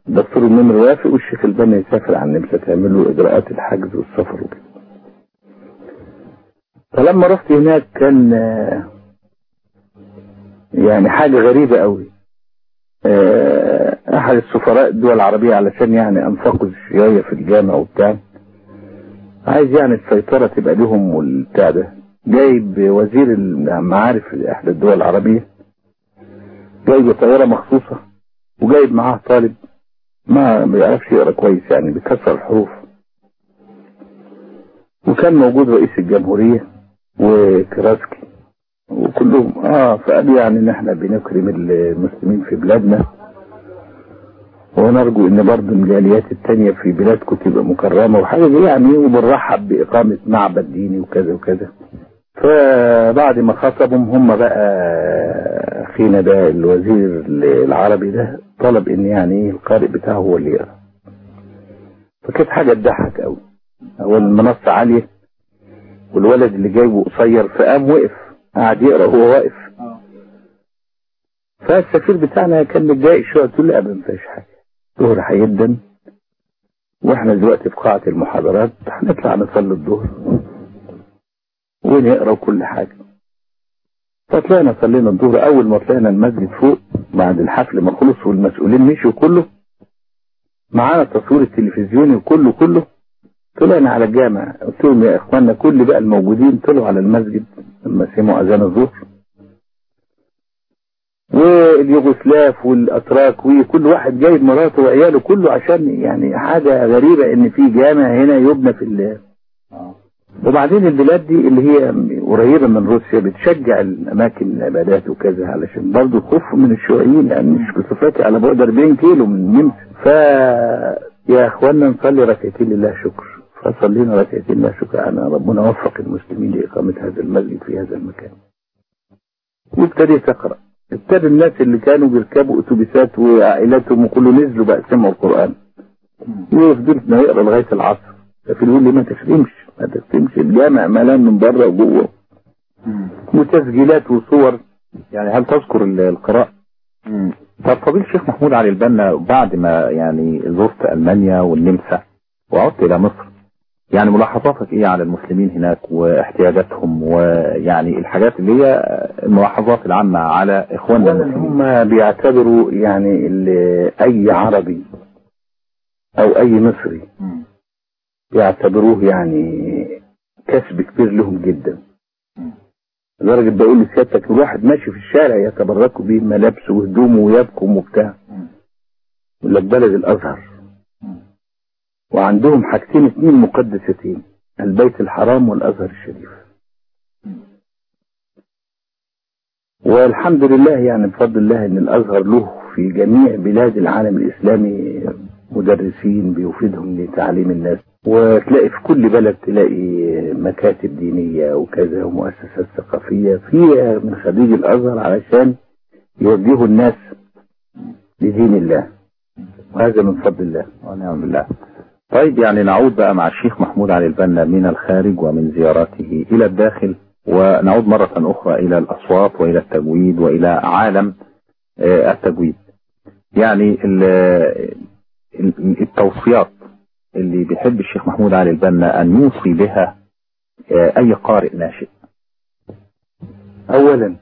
الدكتور النمر وافق والشيخ البنا يسافر على النمسا تعمل له إجراءات الحجز والسفر وكده. فلما رحت هناك كان آه، يعني حاجة غريبة قوي آه، أحد السفراء الدول العربية علشان يعني أنفقوا شوية في الجامعة وبتاع عايز يعني السيطرة تبقى لهم والبتاع ده. جايب وزير المعارف في احدى الدول العربية جايب طيارة مخصوصة وجايب معاه طالب. ما بيعرفش يقرا كويس يعني بيكسر الحروف. وكان موجود رئيس الجمهورية وكراسكي. وكلهم آه فقال يعني ان إحنا بنكرم المسلمين في بلادنا. ونرجو إن برضه الجاليات التانية في بلادكم تبقى مكرمة وحاجة زي يعني وبنرحب بإقامة معبد ديني وكذا وكذا. فبعد ما خطبهم هم بقى اخينا ده الوزير العربي ده طلب إن يعني إيه القارئ بتاعه هو اللي يقرأ. فكانت حاجة تضحك قوي هو المنصة عالية والولد اللي جايبه قصير فقام وقف قعد يقرأ وهو واقف. آه. فالسفير بتاعنا كان متضايق شوية قلت له لا ما فيهاش حاجة. الظهر هيبدا وإحنا دلوقتي في قاعة المحاضرات هنطلع نصلي الظهر ونقرأ كل حاجة. فطلعنا صلينا الظهر أول ما طلعنا المسجد فوق بعد الحفل ما خلص والمسؤولين مشوا كله معانا التصوير التلفزيوني وكله كله. طلعنا على الجامع قلت لهم يا اخوانا كل بقى الموجودين طلعوا على المسجد لما سمعوا أذان الظهر. واليوغوسلاف والأتراك وكل واحد جايب مراته وعياله كله عشان يعني حاجة غريبة إن في جامع هنا يبنى في ال آه. وبعدين البلاد دي اللي هي قريبة من روسيا بتشجع الأماكن العبادات وكذا علشان برضه الخوف من الشيوعيين لأن مش بصفتي على بعد 40 كيلو من النمسا ف يا إخوانا نصلي ركعتين لله شكر. فصلينا ركعتين لله شكر. أنا ربنا وفق المسلمين لإقامة هذا المسجد في هذا المكان. وابتديت اقرا ابتدى الناس اللي كانوا بيركبوا أتوبيسات وعائلاتهم وكله نزلوا بقى سمعوا القرآن. وفضلت يقرا لغاية العصر. ففي يقول لي ما تخدمش ما تخدمش الجامع ملان من بره وجوه. وتسجيلات وصور يعني هل تذكر ال- القراءة. طب فضيل الشيخ محمود علي البنا بعد ما يعني زرت ألمانيا والنمسا وعدت إلى مصر يعني ملاحظاتك إيه على المسلمين هناك واحتياجاتهم ويعني الحاجات اللي هي الملاحظات العامة على إخواننا المسلمين هم بيعتبروا يعني أي عربي أو أي مصري مم. بيعتبروه يعني كسب كبير لهم جدا. لدرجة بقول لسيادتك الواحد ماشي في الشارع يتبركوا بيه ملابسه وهدومه ويبكم وبتاع. يقول لك بلد الأزهر. وعندهم حاجتين اتنين مقدستين البيت الحرام والأزهر الشريف. والحمد لله يعني بفضل الله إن الأزهر له في جميع بلاد العالم الإسلامي مدرسين بيفيدهم لتعليم الناس. وتلاقي في كل بلد تلاقي مكاتب دينية وكذا ومؤسسات ثقافية. فيها من خريج الأزهر علشان يوجهوا الناس لدين الله. وهذا من فضل الله ونعم بالله. طيب يعني نعود بقى مع الشيخ محمود علي البنا من الخارج ومن زياراته إلى الداخل. ونعود مرة أخرى إلى الأصوات وإلى التجويد وإلى عالم التجويد. يعني التوصيات اللي بيحب الشيخ محمود علي البنا أن يوصي بها أي قارئ ناشئ. أولا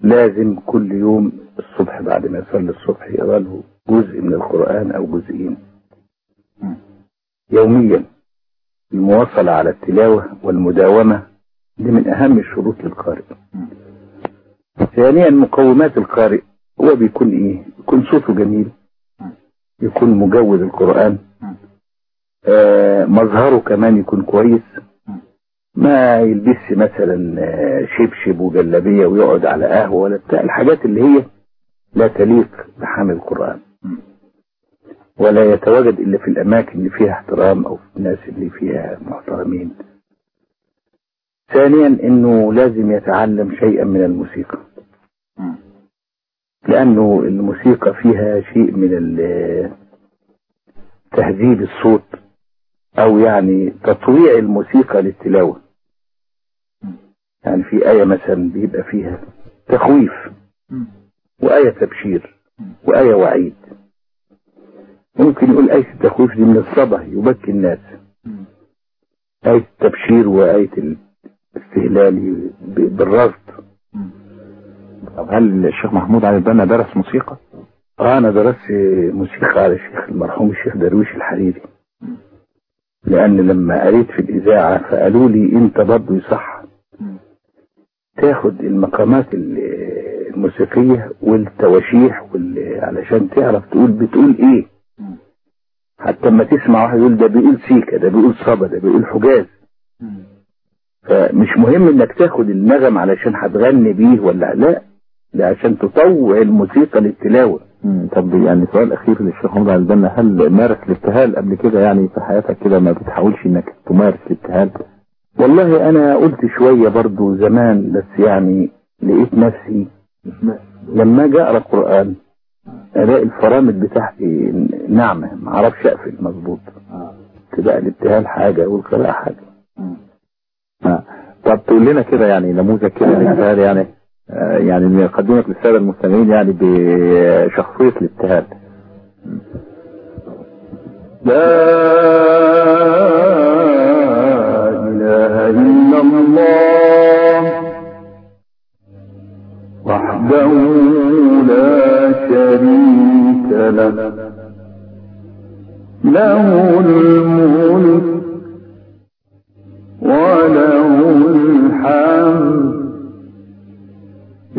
لازم كل يوم الصبح بعد ما يصلي الصبح يقرأ له جزء من القرآن أو جزئين. يوميا المواصلة على التلاوة والمداومة دي من أهم الشروط للقارئ ثانيا مقومات القارئ هو بيكون إيه؟ يكون صوته جميل. يكون مجود القرآن. آه مظهره كمان يكون كويس. ما يلبسش مثلا شبشب وجلابية ويقعد على قهوة ولا بتاع. الحاجات اللي هي لا تليق بحامل القرآن. ولا يتواجد إلا في الأماكن اللي فيها احترام أو في الناس اللي فيها محترمين. ثانيا إنه لازم يتعلم شيئا من الموسيقى. لأنه الموسيقى فيها شيء من تهذيب الصوت أو يعني تطويع الموسيقى للتلاوة. يعني في آية مثلا بيبقى فيها تخويف وآية تبشير وآية وعيد. ممكن يقول آية التخويف دي من الصبا يبكي الناس. آية التبشير وآية الاستهلال بالرصد. طب هل الشيخ محمود علي البنا درس موسيقى؟ آه أنا درست موسيقى على الشيخ المرحوم الشيخ درويش الحريري. لأن لما قريت في الإذاعة فقالوا لي إنت برضه يصح. تاخد المقامات الموسيقية والتواشيح وال... علشان تعرف تقول بتقول إيه. حتى لما تسمع واحد يقول ده بيقول سيكا ده بيقول صبا ده بيقول حجاز. فمش مهم إنك تاخد النغم علشان هتغني بيه ولا لأ. ده عشان تطوع الموسيقى للتلاوة. طب يعني سؤال أخير للشيخ محمود علي البنا هل مارس الابتهال قبل كده يعني في حياتك كده ما بتحاولش إنك تمارس الابتهال؟ والله أنا قلت شوية برضو زمان بس يعني لقيت نفسي لما أجي أقرأ قرآن ألاقي الفرامل بتاعتي ناعمة ما أعرفش أقفل مظبوط. تبقى الابتهال حاجة والقراءة حاجة. آه. طب تقول لنا كده يعني نموذج كده للابتهال يعني. يعني نقدمك للسادة المستمعين يعني بشخصية الابتهال لا إله إلا الله وحده لا شريك له له الملك وله